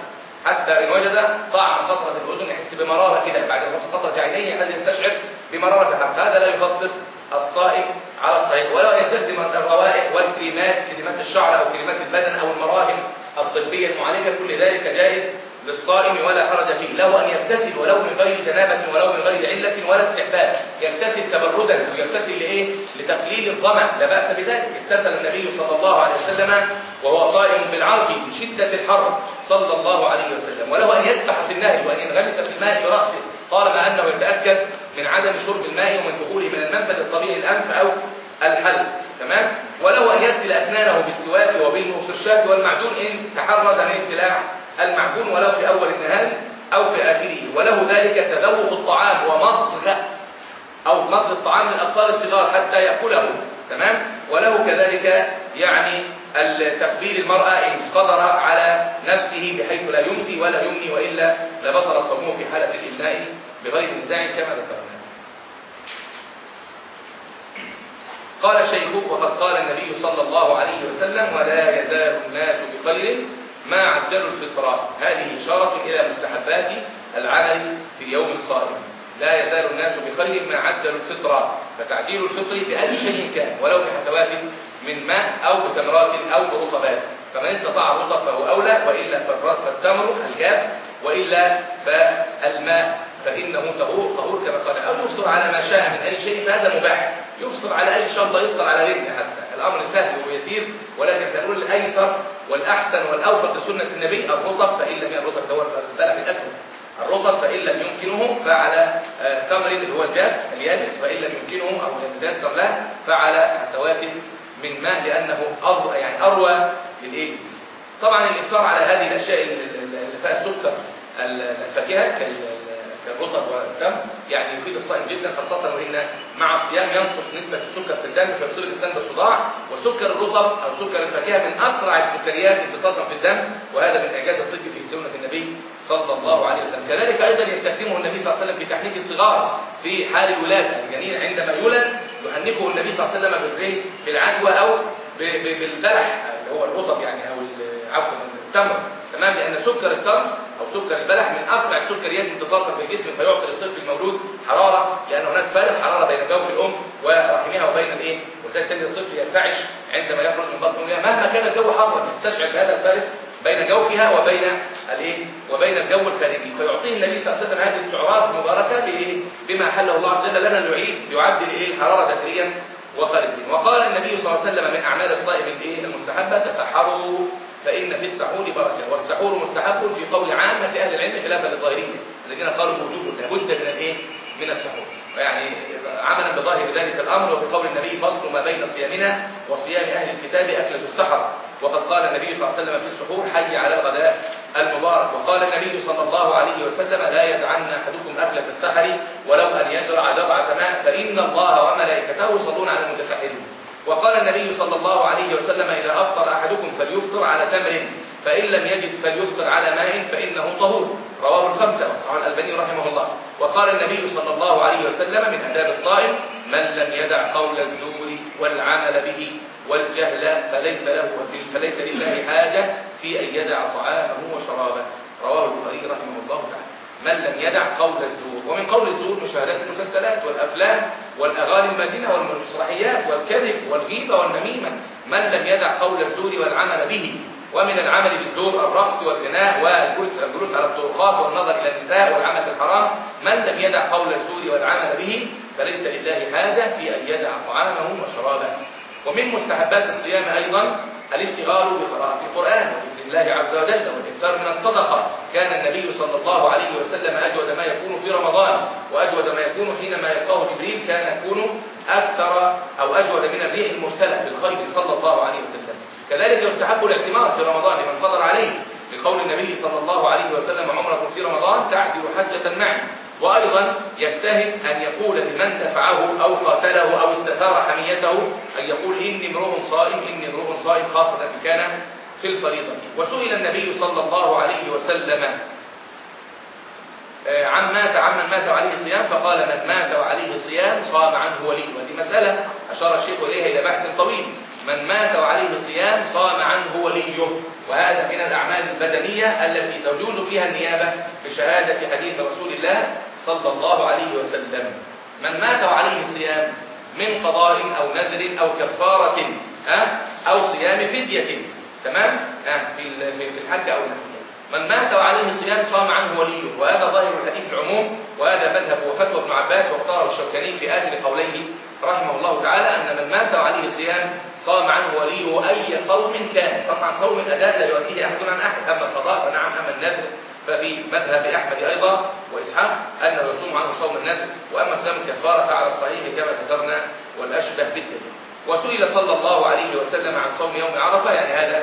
حتى إن وجد طعم قطرة الأذن يحس بمرارة كده بعد ما قطرة عينيه هذا يستشعر بمرارة الحلق. هذا لا يفطر الصائم على الصحيح. ولا يستخدم الروائح والكريمات كريمات الشعر أو كريمات البدن أو المراهم الطبية المعالجة. كل ذلك جائز للصائم ولا حرج فيه. له أن يغتسل ولو من غير جنابة ولو من غير علة ولا استحباب. يغتسل تبردا أو يغتسل لإيه؟ لتقليل الظمأ. لا بأس بذلك. اغتسل النبي صلى الله عليه وسلم وهو صائم بالعرج من شدة الحر صلى الله عليه وسلم. وله أن يسبح في النهر وأن ينغمس في الماء برأسه. طالما أنه يتأكد من عدم شرب الماء ومن دخوله من المنفذ الأنف أو الحلق تمام؟ وله أن يغسل أسنانه بالسواك وبالمفرشات والمعجون إن تحرز من ابتلاع المعجون ولو في أول النهار أو في آخره. وله ذلك تذوق الطعام ومضغ أو مضغ الطعام للأطفال الصغار حتى يأكله تمام؟ وله كذلك يعني تقبيل المرأة إن قدر على نفسه بحيث لا يمسي ولا يمني وإلا لبطل صومه في حالة الإمناء بغير نزاع كما ذكرنا. قال الشيخ وقد قال النبي صلى الله عليه وسلم ولا يزال الناس بخير ما عجلوا الفطرة. هذه إشارة إلى مستحبات العمل في اليوم الصائم. لا يزال الناس بخير ما عجلوا الفطرة. فتعجيل الفطر بأي شيء كان ولو بحسوات من ماء أو بتمرات أو برطبات فمن استطاع الرطب فهو أولى وإلا فالتمر الجاف وإلا فالماء فإنه طهور طهور كما قال. أو يفطر على ما شاء من أي شيء فهذا مباح. يفطر على أي شنطة يفطر على رجل حتى. الأمر سهل ويسير ولكن نقول الأيسر والأحسن والأوفق لسنة النبي الرطب فإن لم الرطب هو البلح الأسود الرطب فإن لم يمكنه فعلى تمر اللي هو الجاف اليابس فإن لم يمكنه أو يتيسر له فعلى حسوات من ماء لأنه أروى يعني أروى للإيه طبعا الإفطار على هذه الأشياء اللي فيها السكر الفاكهة كالرطب والتمر يعني يفيد الصائم جدا خاصة وإن مع الصيام ينقص نسبة السكر في الدم فيصيب الإنسان بالصداع وسكر الرطب أو سكر الفاكهة من أسرع السكريات امتصاصا في الدم وهذا من إعجاز الطب في سنة النبي صلى الله عليه وسلم. كذلك أيضا يستخدمه النبي صلى الله عليه وسلم في تحنيك الصغار في حال الولادة. الجنين عندما يولد يحنكه النبي صلى الله عليه وسلم بالعدوى أو بالبلح اللي هو الرطب يعني أو عفوا التمر تمام؟ لأن سكر التمر أو سكر البلح من أسرع السكريات امتصاصا في الجسم فيعطي للطفل المولود حرارة لأن هناك فارق حرارة بين جوف الأم ورحمها وبين الإيه؟ وذلك تجد الطفل يرتعش عندما يخرج من بطن أمها مهما كان الجو حرا يستشعر بهذا الفارق بين جوفها وبين الإيه؟ وبين الجو الخارجي. فيعطيه النبي صلى الله عليه وسلم هذه السعرات المباركة بإيه؟ بما حله الله عز وجل لنا ليعيد يعدل إيه الحرارة داخليا وخارجيا. وقال النبي صلى الله عليه وسلم من أعمال الصائم الإيه؟ المستحبة تسحروا. فإن في السحور بركة والسحور مستحب في قول عامه أهل العلم خلافا للظاهريه الذين قالوا بوجوبه لابد من الإيه؟ من السحور يعني عملا بظاهر ذلك الأمر وبقول النبي فصل ما بين صيامنا وصيام أهل الكتاب أكلة السحر. وقد قال النبي صلى الله عليه وسلم في السحور حي على الغداء المبارك. وقال النبي صلى الله عليه وسلم لا يدعن أحدكم أكلة السحر ولو أن يجرع جرعه ماء فإن الله وملائكته يصلون على المتسحرين. وقال النبي صلى الله عليه وسلم إذا أفطر أحدكم فليفطر على تمر فإن لم يجد فليفطر على ماء فإنه طهور. رواه الخمسة وصححه الألباني رحمه الله. وقال النبي صلى الله عليه وسلم من آداب الصائم من لم يدع قول الزور والعمل به والجهل فليس له فليس لله حاجة في أن يدع طعامه وشرابه. رواه البخاري رحمه الله تعالى. من لم يدع قول الزور. ومن قول الزور مشاهدات المسلسلات والأفلام والأغاني الماجنة والمسرحيات والكذب والغيبة والنميمة. من لم يدع قول الزور والعمل به. ومن العمل بالزور الرقص والغناء والجلوس الجلوس على الطرقات والنظر إلى النساء والعمل بالحرام. من لم يدع قول الزور والعمل به فليس لله حاجة في أن يدع طعامه وشرابه. ومن مستحبات الصيام أيضا الاشتغال بقراءة القرآن. وذكر الله عز وجل والاكثار من الصدقة. كان النبي صلى الله عليه وسلم أجود ما يكون في رمضان وأجود ما يكون حينما يلقاه جبريل كان يكون أكثر أو أجود من الريح المرسلة بالخير صلى الله عليه وسلم. كذلك يستحب الاعتمار في رمضان لمن قدر عليه. صلى الله عليه وسلم عمرة في رمضان تعدل حجة معي وأيضا يجتهد أن يقول لمن دفعه أو قاتله أو استثار حميته أن يقول إني امرؤ صائم إني امرؤ صائم خاصة إن كان في الفريضة. وسئل النبي صلى الله عليه وسلم آه، عن مات عمن مات وعليه صيام؟ فقال من مات وعليه صيام صام عنه ولي. ودي مسألة أشار الشيخ إليها إلى بحث طويل. من مات وعليه صيام صام عنه وليه. وهذا من الأعمال البدنية التي تجوز فيها النيابة بشهادة حديث رسول الله صلى الله عليه وسلم. من مات وعليه صيام من قضاء أو نذر أو كفارة أو صيام فدية تمام؟ في الحج أو النذر من مات وعليه صيام صام عنه وليه. وهذا ظاهر الحديث العموم وهذا مذهب وفتوى ابن عباس واختاره الشوكاني في آخر قوليه رحمه الله تعالى أن من مات وعليه صيام صام عنه وليه أي صوم كان. طبعا صوم الأداء لا يؤديه أحد عن أحد أما القضاء فنعم أما النذر ففي مذهب أحمد أيضا وإسحاق أنه يصوم عنه صوم النذر. وأما صيام الكفارة فعلى الصحيح كما ذكرنا والأشبه بالدليل. وسئل صلى الله عليه وسلم عن صوم يوم عرفة يعني هذا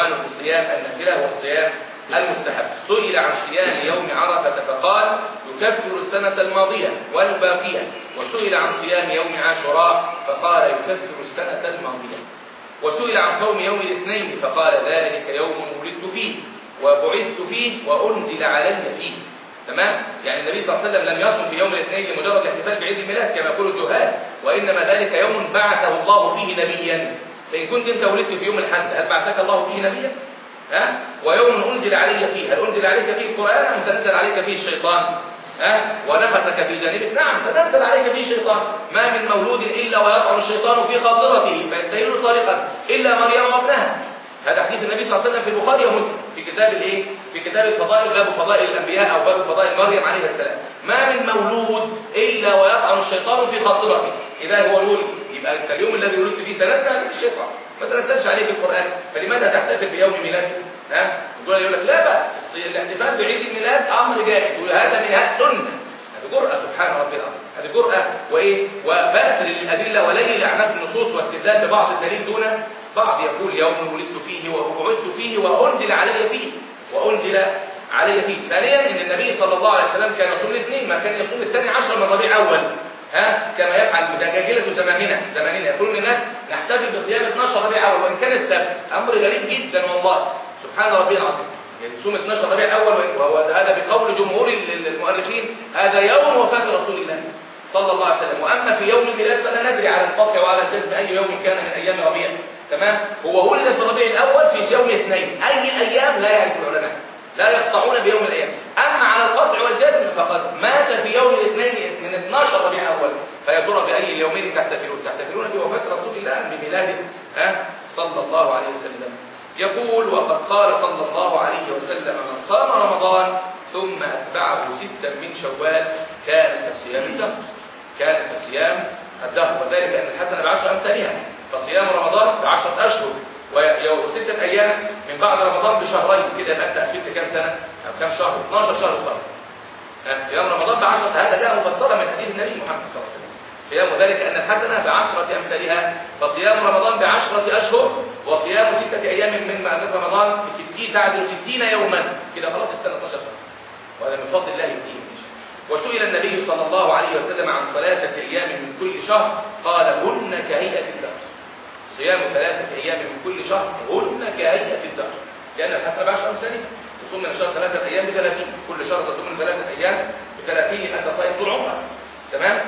عنوان في صيام النافلة والصيام المستحب. سئل عن صيام يوم عرفة فقال يكفر السنة الماضية والباقية. وسئل عن صيام يوم عاشوراء فقال يكفر السنة الماضية. وسئل عن صوم يوم الاثنين فقال ذلك يوم ولدت فيه وبعثت فيه وأنزل علي فيه. تمام؟ يعني النبي صلى الله عليه وسلم لم يصم في يوم الاثنين لمجرد الاحتفال بعيد الميلاد كما يقول الجهال وإنما ذلك يوم بعثه الله فيه نبيا. فإن كنت أنت ولدت في يوم الحد هل بعثك الله فيه نبيا؟ ها؟ ويوم أنزل علي فيه هل أنزل عليك فيه القرآن أم تنزل عليك فيه الشيطان؟ ها؟ ونفسك في جانبك. نعم تنزل عليك فيه الشيطان. ما من مولود إلا ويقع الشيطان في خاصرته فيستهل طارقا إلا مريم وابنها. هذا حديث النبي صلى الله عليه وسلم في البخاري ومسلم في كتاب الإيه؟ في كتاب الفضائل باب فضائل الأنبياء أو باب فضائل مريم عليه السلام. ما من مولود إلا ويقع الشيطان في خاصرته. إذا هو الولد يبقى انت اليوم الذي ولدت فيه تنزل عليك الشيطان. ما تنزلش عليك القرآن. فلماذا تحتفل بيوم ميلاد؟ ها؟ يقول لك لا بأس. الاحتفال بعيد الميلاد أمر جائز. وهذا من هذه سنة. هذه جرأة سبحان ربي الأمر هذه جرأة. وإيه؟ وبأتر للأدلة ولي لأعناف النصوص واستدلال ببعض الدليل دون بعض. يقول يوم ولدت فيه وبعثت فيه وأنزل علي فيه. وأنزل علي فيه. ثانيا إن النبي صلى الله عليه وسلم كان يصوم الاثنين ما كان يصوم الثاني عشر من ربيع اول ها؟ كما يفعل دجاجلة زماننا زماننا. يقولون الناس نحتفل بصيام 12 ربيع أول وإن كان السبت أمر غريب جدا والله. سبحان ربي العظيم. يعني صوم 12 ربيع الأول وهو هذا بقول جمهور المؤرخين هذا يوم وفاة رسول الله صلى الله عليه وسلم. وأما في يوم الميلاد فلا ندري على القطع وعلى الجزم أي يوم كان من أيام ربيع. تمام؟ هو ولد في ربيع الأول في يوم الاثنين أي الأيام لا يعرف العلماء. لا يقطعون بيوم الأيام أما على القطع والجزم فقد مات في يوم الاثنين من 12 ربيع الأول. فيا ترى باي اليومين تحتفلون. تحتفلون بوفاة رسول الله بميلاده ها صلى الله عليه وسلم. يقول وقد قال صلى الله عليه وسلم من صام رمضان ثم أتبعه ستا من شوال كان كصيام الدهر. كان كصيام الدهر وذلك أن الحسنة بعشر أمثالها. فصيام رمضان بعشرة أشهر. وستة أيام من بعد رمضان بشهرين. كده يبقى أنت أخذت كام سنة؟ أو كام شهر؟ 12 شهر صار. صيام رمضان بعشرة. هذا جاء مفصلا من حديث النبي محمد صلى الله عليه وسلم. صيام ذلك أن الحسنة بعشرة أمثالها. فصيام رمضان بعشرة أشهر وصيام ستة أيام من رمضان بستين تعدل ستين يوما. كده خلاص السنة 12 شهر. وهذا من فضل الله يؤتيه وسئل النبي صلى الله عليه وسلم عن ثلاثة أيام من كل شهر. قال هن كهيئة الدهر صيام ثلاثة أيام من كل شهر هن كهيئة الدهر. لأن الحسنة بعشر أمثالها. تصوم من الشهر ثلاثة أيام بثلاثين. كل شهر تصوم من ثلاثة أيام بثلاثين أنت صايم طول عمرك. تمام؟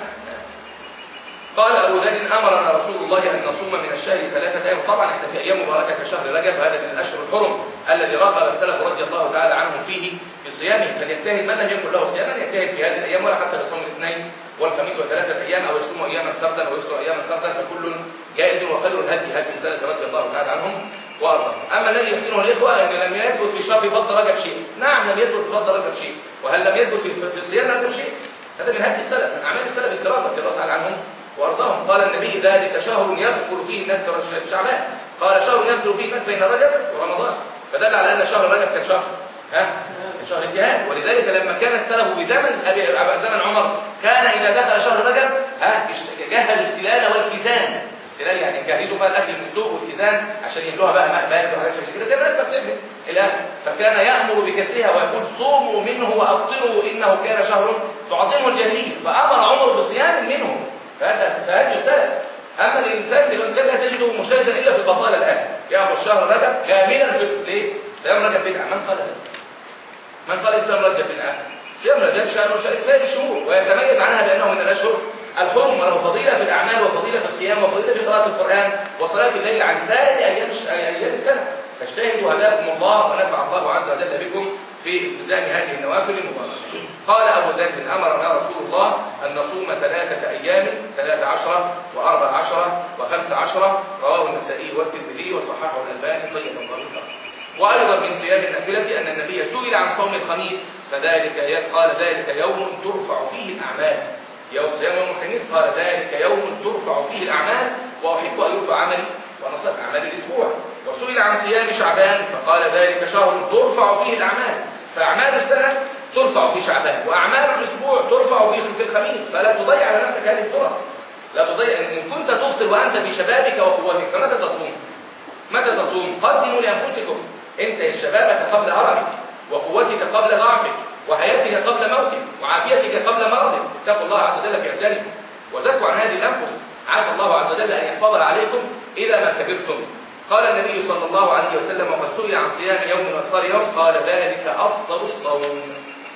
قال أبو ذر أمرنا رسول الله أن نصوم من الشهر ثلاثة أيام. طبعا إحنا في أيام مباركة كشهر رجب هذا من الأشهر الحرم الذي رغب السلف رضي الله تعالى عنهم فيه في صيامه. فليجتهد من لم يكن له صياما يجتهد في هذه الأيام ولا حتى يصوم الاثنين والخميس وثلاثة أيام أو يصوم أياما سبتا ويسر أياما سبتا فكل جائز وخير الهدي هدي السلف رضي الله تعالى عنهم وأرضاهم. أما الذي يحسنه الإخوة أن لم يثبت في شهر فضل رجب شيء. نعم لم يثبت في فضل رجب شيء. وهل لم يثبت في الصيام رجب شيء؟ هذا من هدي السلف من أعمال السلف الدراسة رضي الله تعالى عنهم وأرضاهم. قال النبي ذلك شهر يغفر فيه الناس شعبان. قال شهر يغفر فيه الناس بين رجب ورمضان. فدل على أن شهر رجب كان شهر ها؟ شهر الجهاد. ولذلك لما كان السلف في زمن زمن عمر كان إذا دخل شهر رجب ها؟ جهز السلال والكتان الاستلال يعني جهزوا فيها الاكل من السوق والكيزان عشان يملوها بقى ماء بارد وحاجات شبه كده. زي ما الناس بتعمل الان فكان يأمر بكسرها ويقول صوموا منه وأفطروا إنه كان شهر تعظمه الجاهلية. فأمر عمر بصيام منه. فهذا فهذا السلف. أما الإنسان الانسان لا تجده مجتهدا إلا في البطالة الآن. يأخذ شهر رجب كاملا في ليه؟ صيام رجب بدعة. من قال ذلك؟ من قال صيام رجب بدعة؟ صيام رجب شهر سائر الشهور. ويتميز عنها بأنه من الأشهر الحرم وله فضيلة في الأعمال وفضيلة في الصيام وفضيلة في قراءة القرآن وصلاة الليل عن سائر أيام أيام السنة. فاجتهدوا هداكم الله ونفع الله عز وجل بكم في التزام هذه النوافل المباركة. قال أبو ذر أمرنا رسول الله أن نصوم ثلاثة أيام ثلاثة عشرة وأربع عشرة وخمس عشرة. رواه النسائي والترمذي وصححه الألباني. طيب الله وأيضا من صيام النافلة أن النبي سئل عن صوم الخميس فذلك قال ذلك يوم ترفع فيه الأعمال. يوم صيام يوم الخميس قال ذلك يوم ترفع فيه الأعمال وأحب أن يرفع عملي ونصب أعمال الأسبوع. وسئل عن صيام شعبان فقال ذلك شهر ترفع فيه الأعمال. فأعمال السنة ترفع في شعبان وأعمال الأسبوع ترفع في الخميس. فلا تضيع على نفسك هذه الفرص. لا تضيع إن كنت تفطر وأنت في شبابك وقوتك فمتى تصوم؟ متى تصوم؟ قدموا لأنفسكم. أنت شبابك قبل هرمك وقوتك قبل ضعفك وحياتك قبل موتك وعافيتك قبل مرضك. اتقوا الله عز وجل في أبدانكم وزكوا عن هذه الأنفس. عسى الله عز وجل أن يحفظها عليكم إذا ما كبرتم قال النبي صلى الله عليه وسلم وقد سئل عن صيام يوم وافطار يوم قال ذلك أفضل الصوم.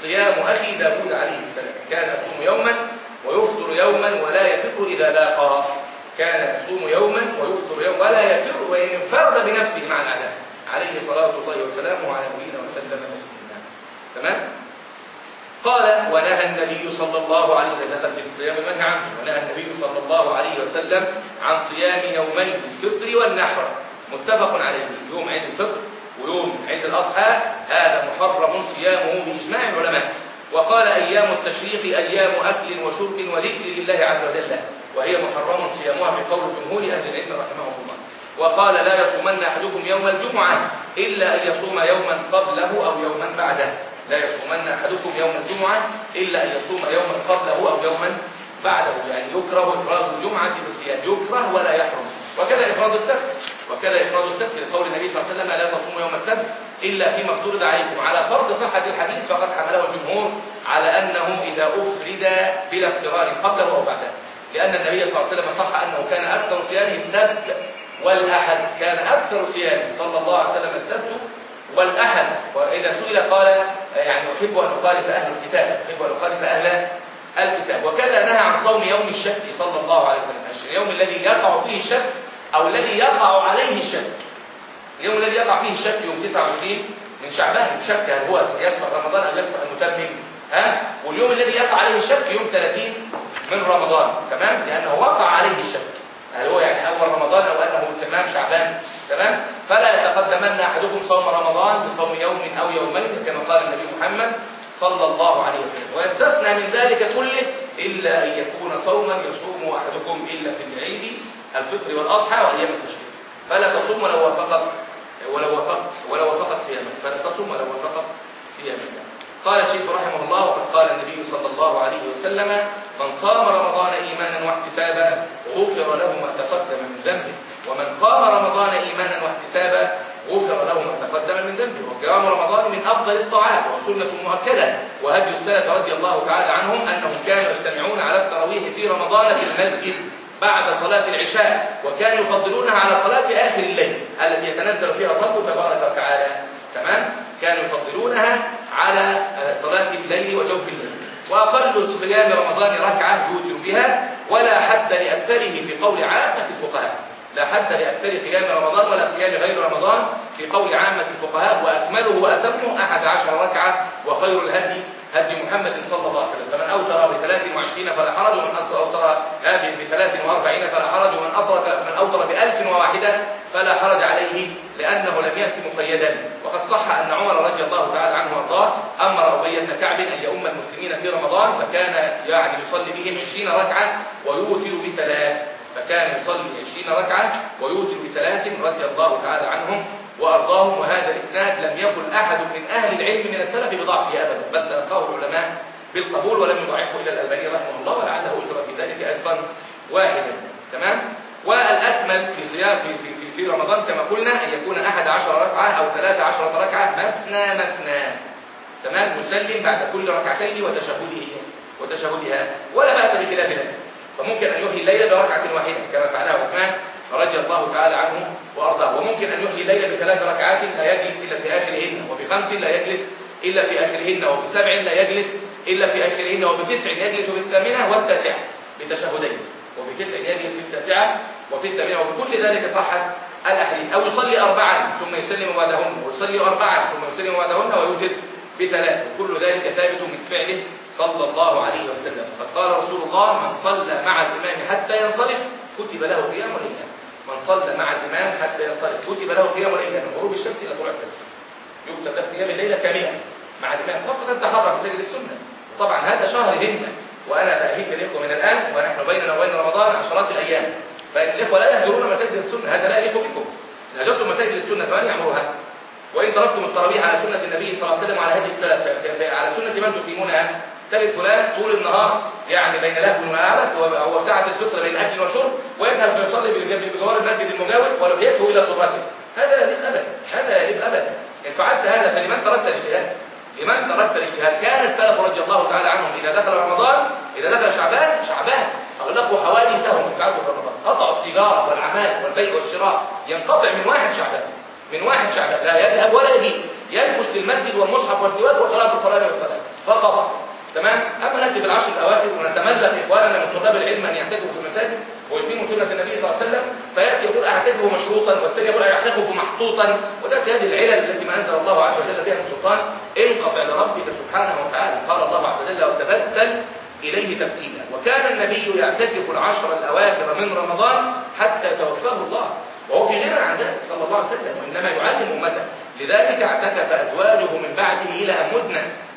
صيام أخي داود عليه السلام. كان يصوم يوما ويفطر يوما ولا يفطر إذا لاقى. كان يصوم يوما ويفطر يوما ولا يفر وإن انفرد بنفسه مع الأعداء عليه صلاة الله وسلامه على نبينا وسلم. تمام؟ قال ونهى النبي صلى الله عليه وسلم في الصيام منهى عنه. ونهى النبي صلى الله عليه وسلم عن صيام يومي الفطر والنحر. متفق عليه. يوم عيد الفطر ويوم عيد الأضحى هذا محرم صيامه بإجماع العلماء. وقال أيام التشريق أيام أكل وشرب وذكر لله عز وجل. وهي محرم صيامها بقول جمهور أهل العلم رحمهم الله. وقال لا يصومن أحدكم يوم الجمعة إلا أن يصوم يوما قبله أو يوما بعده. لا يصومن أحدكم يوم الجمعة إلا أن يصوم يوما قبله أو يوما بعده يعني يكره إفراد الجمعة بالصيام يكره ولا يحرم. وكذا إفراد السبت. وكذا إفراد السبت لقول النبي صلى الله عليه وسلم لا تصوموا يوم السبت إلا فيما افترض عليكم. على فرض صحة الحديث فقد حمله الجمهور على أنه إذا أفرد بلا اضطرار قبله أو بعده. لأن النبي صلى الله عليه وسلم صح أنه كان أكثر صيامه السبت والأحد. كان أكثر صيامه. صلى الله عليه وسلم السبت والأحد وإذا سئل قال يعني أحب أن أخالف أهل الكتاب أحب أن أخالف أهل الكتاب. وكذا نهى عن صوم يوم الشك صلى الله عليه وسلم. اليوم الذي يقع فيه الشك أو الذي يقع عليه الشك. اليوم الذي يقع فيه الشك يوم 29 من شعبان. الشك هل هو يسبق رمضان أو يسبق المتمم؟ ها؟ واليوم الذي يقع عليه الشك يوم 30 من رمضان. تمام؟ لأنه وقع عليه الشك. هل هو يعني أول رمضان أو أنه تمام شعبان؟ تمام؟ فلا يتقدمن أحدكم صوم رمضان بصوم يوم أو يومين كما قال النبي محمد صلى الله عليه وسلم. ويستثنى من ذلك كله إلا أن يكون صوما يصوم أحدكم إلا في العيد الفطر والأضحى وأيام التشريق. فلا تصوم ولو وافقت ولو وافقت ولو وافقت صيامك. فلا تصوم ولو وافقت صيامك. قال الشيخ رحمه الله وقد قال النبي صلى الله عليه وسلم من صام رمضان إيمانا واحتسابا غفر له ما تقدم من ذنبه. ومن قام رمضان إيمانا واحتسابا غفر له ما تقدم من ذنبه. وقيام رمضان من أفضل الطاعات وسنة مؤكدة. وهدي السلف رضي الله تعالى عنهم أنهم كانوا يجتمعون على التراويح في رمضان في المسجد بعد صلاة العشاء وكانوا يفضلونها على صلاة آخر الليل التي يتنزل فيها ربه تبارك وتعالى. تمام؟ كانوا يفضلونها على آه، صلاة الليل وجوف الليل وأقل صيام رمضان ركعة يوتر بها ولا حد لأكثره في قول عامة الفقهاء. لا حد لأكثر قيام رمضان ولا قيام غير رمضان في قول عامة الفقهاء وأكمله وأتمه أحد عشر ركعة وخير الهدي هدي محمد صلى الله عليه وسلم. فمن أوتر بثلاث وعشرين فلا حرج ومن أوتر بثلاث وأربعين فلا حرج ومن أوتر من أوتر بألف وواحدة فلا حرج عليه لأنه لم يأت مقيدا. وقد صح أن عمر رضي الله تعالى عنه وأرضاه أمر أبي بن كعب أن يؤم المسلمين في رمضان فكان يعني يصلي بهم عشرين ركعة ويوتر بثلاث. فكان يصلي عشرين ركعة ويوتر بثلاث رضي الله تعالى عنهم وأرضاهم وهذا الإسناد لم يقل أحد من أهل العلم من السلف بضعفه أبدا بل تلقاه العلماء بالقبول ولم يضعفه إلا الألباني رحمه الله ولعله أجر في ذلك أجرا واحدا. تمام؟ والأكمل في صيام في, في, في, في رمضان كما قلنا أن يكون أحد عشر ركعة أو ثلاثة عشرة ركعة مثنى مثنى. تمام؟ مسلم بعد كل ركعتين وتشهده وتشهدها ولا بأس بخلاف ذلك. فممكن أن يحيي الليل بركعة واحدة كما فعلها عثمان رضي الله تعالى عنه وأرضاه. وممكن أن يحيي الليل بثلاث ركعات لا يجلس إلا في آخرهن وبخمس لا يجلس إلا في آخرهن وبسبع لا يجلس إلا في آخرهن وبتسع يجلس في الثامنة والتاسعة بتشهدين وبتسع يجلس في التاسعة وفي الثامنة. وبكل ذلك صحت الأحاديث. أو يصلي أربعا ثم يسلم بعدهن ويصلي أربعا ثم يسلم بعدهن ويوتر. بثلاث وكل ذلك ثابت من فعله صلى الله عليه وسلم. فقد قال رسول الله من صلى مع الإمام حتى ينصرف كتب له قيام وليلة من صلى مع الإمام حتى ينصرف كتب له قيام وليلة من غروب الشمس إلى طلوع الفجر. يكتب له قيام الليلة كاملة مع الإمام خاصة تحرك مساجد السنة. طبعا هذا شهر همة وأنا بأهيب الإخوة من الآن ونحن بيننا وبين رمضان عشرات الأيام. فإن الإخوة لا يهجرون مساجد السنة هذا لا يليق بكم. إن هجرتم مساجد السنة فمن يعمرها وإن تركتم التراويح على سنة النبي صلى الله عليه وسلم وعلى هدي السلف على سنة من تقيمونها تجد فلان طول النهار يعني بين لهو وعبث وهو ساعة الفطر بين أكل وشرب ويذهب فيصلي بجوار المسجد المجاور ولحيته إلى صراته هذا لا أبدا هذا لا أبدا. إن فعلت هذا فلمن تركت الاجتهاد؟ لمن تركت الاجتهاد؟ كان السلف رضي الله تعالى عنهم إذا دخل رمضان إذا دخل شعبان شعبان. أغلقوا حوادثهم استعدوا رمضان. قطعوا التجارة والأعمال والبيع والشراء. ينقطع من واحد شعبان. من واحد شعبان لا يذهب ولا يجي يلبس للمسجد والمصحف والسواك وقراءة القرآن والصلاة فقط. تمام؟ أما نأتي بالعشر الأواخر ونتملك إخواننا من طلاب العلم أن يعتكفوا في المساجد ويقيموا سنة النبي صلى الله عليه وسلم فيأتي يقول أعتكفوا مشروطا والثاني يقول أعتكفوا محطوطا. وتأتي هذه العلل التي ما أنزل الله عز وجل بها من سلطان انقطع لربك سبحانه وتعالى. قال الله عز وجل وتبدل إليه تبديلا. وكان النبي يعتكف العشر الأواخر من رمضان حتى توفاه الله. وهو في غنى عن ذلك صلى الله عليه وسلم وإنما يعلم أمته. لذلك أعتكف أزواجه من بعده إلى أن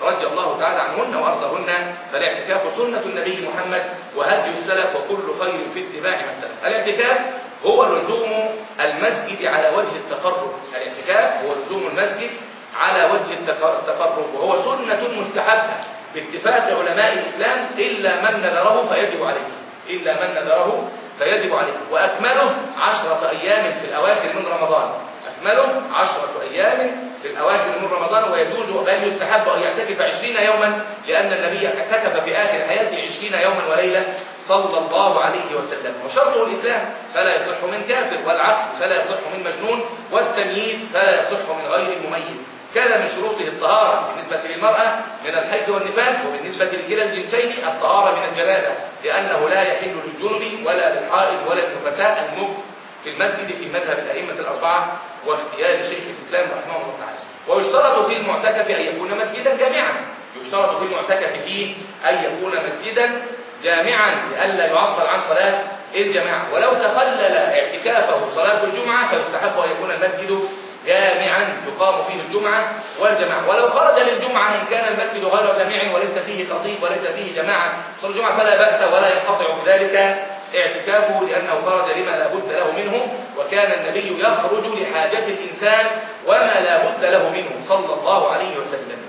رضي الله تعالى عنهن وأرضهن فالاعتكاف سنة النبي محمد وهدي السلف وكل خير في اتباع من سلف. الاعتكاف هو لزوم المسجد على وجه التقرب. الاعتكاف هو لزوم المسجد على وجه التقرب وهو سنة مستحبة باتفاق علماء الإسلام إلا من نذره فيجب عليه. إلا من نذره فيجب عليه. وأكمله عشرة أيام في الأواخر من رمضان. أكمله عشرة أيام في الأواخر من رمضان ويجوز بل يستحب أن يعتكف عشرين يوما لأن النبي اعتكف في آخر حياته عشرين يوما وليلة صلى الله عليه وسلم. وشرطه الإسلام فلا يصح من كافر والعقل فلا يصح من مجنون والتمييز فلا يصح من غير مميز. كان من شروطه الطهارة بالنسبة للمرأة من الحيض والنفاس وبالنسبة لكلا الجنسين الطهارة من الجنابة لأنه لا يحل للجنب ولا للحائض ولا للنفساء المكث في المسجد في مذهب الأئمة الأربعة واختيار شيخ الإسلام رحمه الله تعالى. ويشترط في المعتكف أن يكون مسجدا جامعا. يشترط في المعتكف فيه أن يكون مسجدا جامعا لئلا يعطل عن صلاة الجماعة. ولو تخلل اعتكافه صلاة الجمعة فيستحب أن يكون المسجد جامعا تقام فيه الجمعة والجماعة. ولو خرج للجمعة إن كان المسجد غير جامع وليس فيه خطيب وليس فيه جماعة صلاة الجمعة فلا بأس ولا ينقطع بذلك اعتكافه لأنه خرج لما لا بد له منه وكان النبي يخرج لحاجة الإنسان وما لا بد له منه. صلى الله عليه وسلم.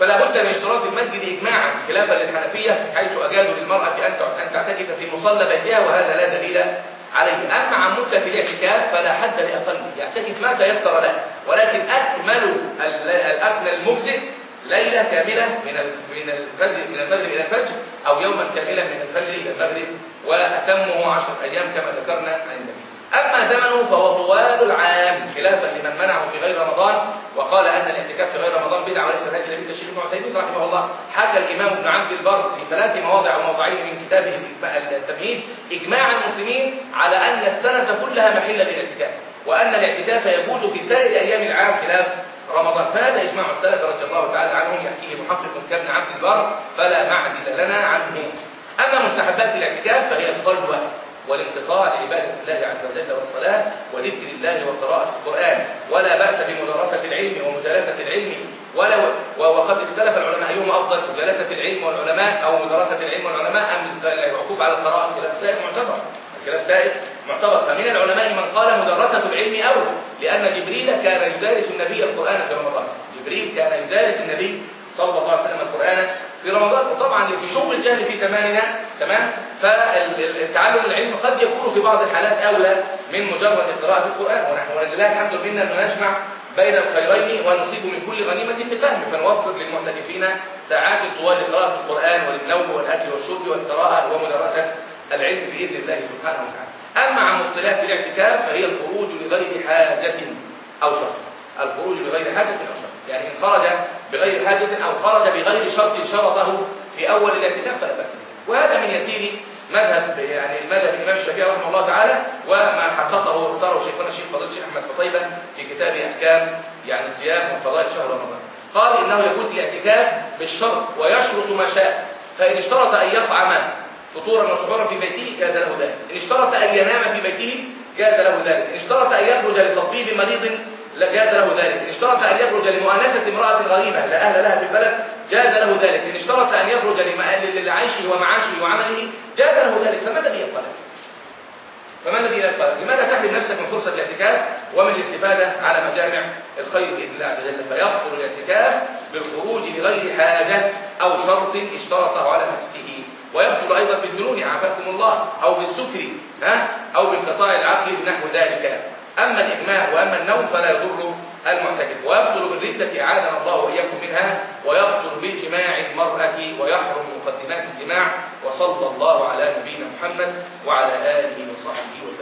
فلا بد من اشتراط المسجد إجماعا خلافا للحنفية حيث أجازوا للمرأة أن تعتكف في مصلى بيتها وهذا لا دليل عليه. أما عن مدة الاعتكاف فلا حد لأقله. يعتكف ما تيسر له. ولكن أكمل الأكمل المجزئ ليلة كاملة من من الفجر من المغرب إلى الفجر أو يوما كاملا من الفجر إلى المغرب وأتمه عشر أيام كما ذكرنا عن النبي. أما زمنه فهو طوال العام خلافا لمن منعه في غير رمضان وقال أن الاعتكاف في غير رمضان بدعة وليس ذلك لابن الشيخ ابن عثيمين رحمه الله. حكى الإمام ابن عبد البر في ثلاث مواضع أو موضعين من كتابه التمهيد إجماع المسلمين على أن السنة كلها محل للاعتكاف وأن الاعتكاف يجوز في سائر أيام العام خلاف رمضان. فهذا إجماع السلف رضي الله تعالى عنهم يحكيه محقق كابن عبد البر فلا معدل لنا عنه. أما مستحبات الاعتكاف فهي الخلوة والانقطاع لعبادة الله عز وجل والصلاة وذكر الله وقراءة القرآن. ولا بأس بمدارسة العلم ومجالسة العلم. ولو وقد اختلف العلماء أيهما أفضل مجالسة العلم والعلماء أو مدارسة العلم والعلماء أم العقوف على القراءة؟ خلاف سائر معتبر. خلاف سائر معتبر. فمن العلماء من قال مدرسة العلم أولى لأن جبريل كان يدارس النبي القرآن في رمضان جبريل كان يدارس النبي صلى الله عليه وسلم القرآن في رمضان وطبعا في شغل الجهل في زماننا تمام؟ فتعلم العلم قد يكون في بعض الحالات أولى من مجرد قراءه القرآن ونحن ولله الحمد منا أن نجمع بين الخيرين ونصيب من كل غنيمة بسهم فنوفر للمعتكفين ساعات طوال لقراءة القرآن وللنوم والأكل والشرب والقراءة ومدرسة العلم بإذن الله سبحانه وتعالى. أما عن مبطلات الاعتكاف فهي الخروج لغير حاجة أو شرط. الخروج لغير حاجة أو شرط. يعني إن خرج بغير حاجة أو خرج بغير شرط شرطه في أول الاعتكاف فلا بأس به. وهذا من يسير مذهب يعني مذهب الإمام الشافعي رحمه الله تعالى وما حققه واختاره شيخنا الشيخ فضيل الشيخ أحمد قطيبة في كتاب أحكام يعني الصيام وفضائل شهر رمضان. قال إنه يجوز الاعتكاف بالشرط ويشرط ما شاء. فإن اشترط أن يطعم فطورا وسحورا في بيته جاز له ذلك. إن اشترط أن ينام في بيته جاز له ذلك. إن اشترط أن يخرج لتطبيب مريض جاز له ذلك. إن اشترط أن يخرج لمؤانسة امرأة غريبة لا أهل لها في البلد جاز له ذلك. إن اشترط أن يخرج لعيشه ومعاشه وعمله جاز له ذلك. فما الذي لك فما الذي لك لماذا تحرم نفسك من فرصة الاعتكاف ومن الاستفادة على مجامع الخير بإذن الله عز وجل؟ فيبطل الاعتكاف بالخروج لغير حاجة أو شرط اشترطه على نفسه. ويبطل أيضا بالجنون عافاكم الله أو بالسكر ها أو بانقطاع العقل نحو ذلك. أما الإغماء وأما النوم فلا يضر المعتكف ويبطل بالردة أعاذنا الله وإياكم منها ويبطل بجماع المرأة ويحرم مقدمات الجماع وصلى الله على نبينا محمد وعلى آله وصحبه وسلم.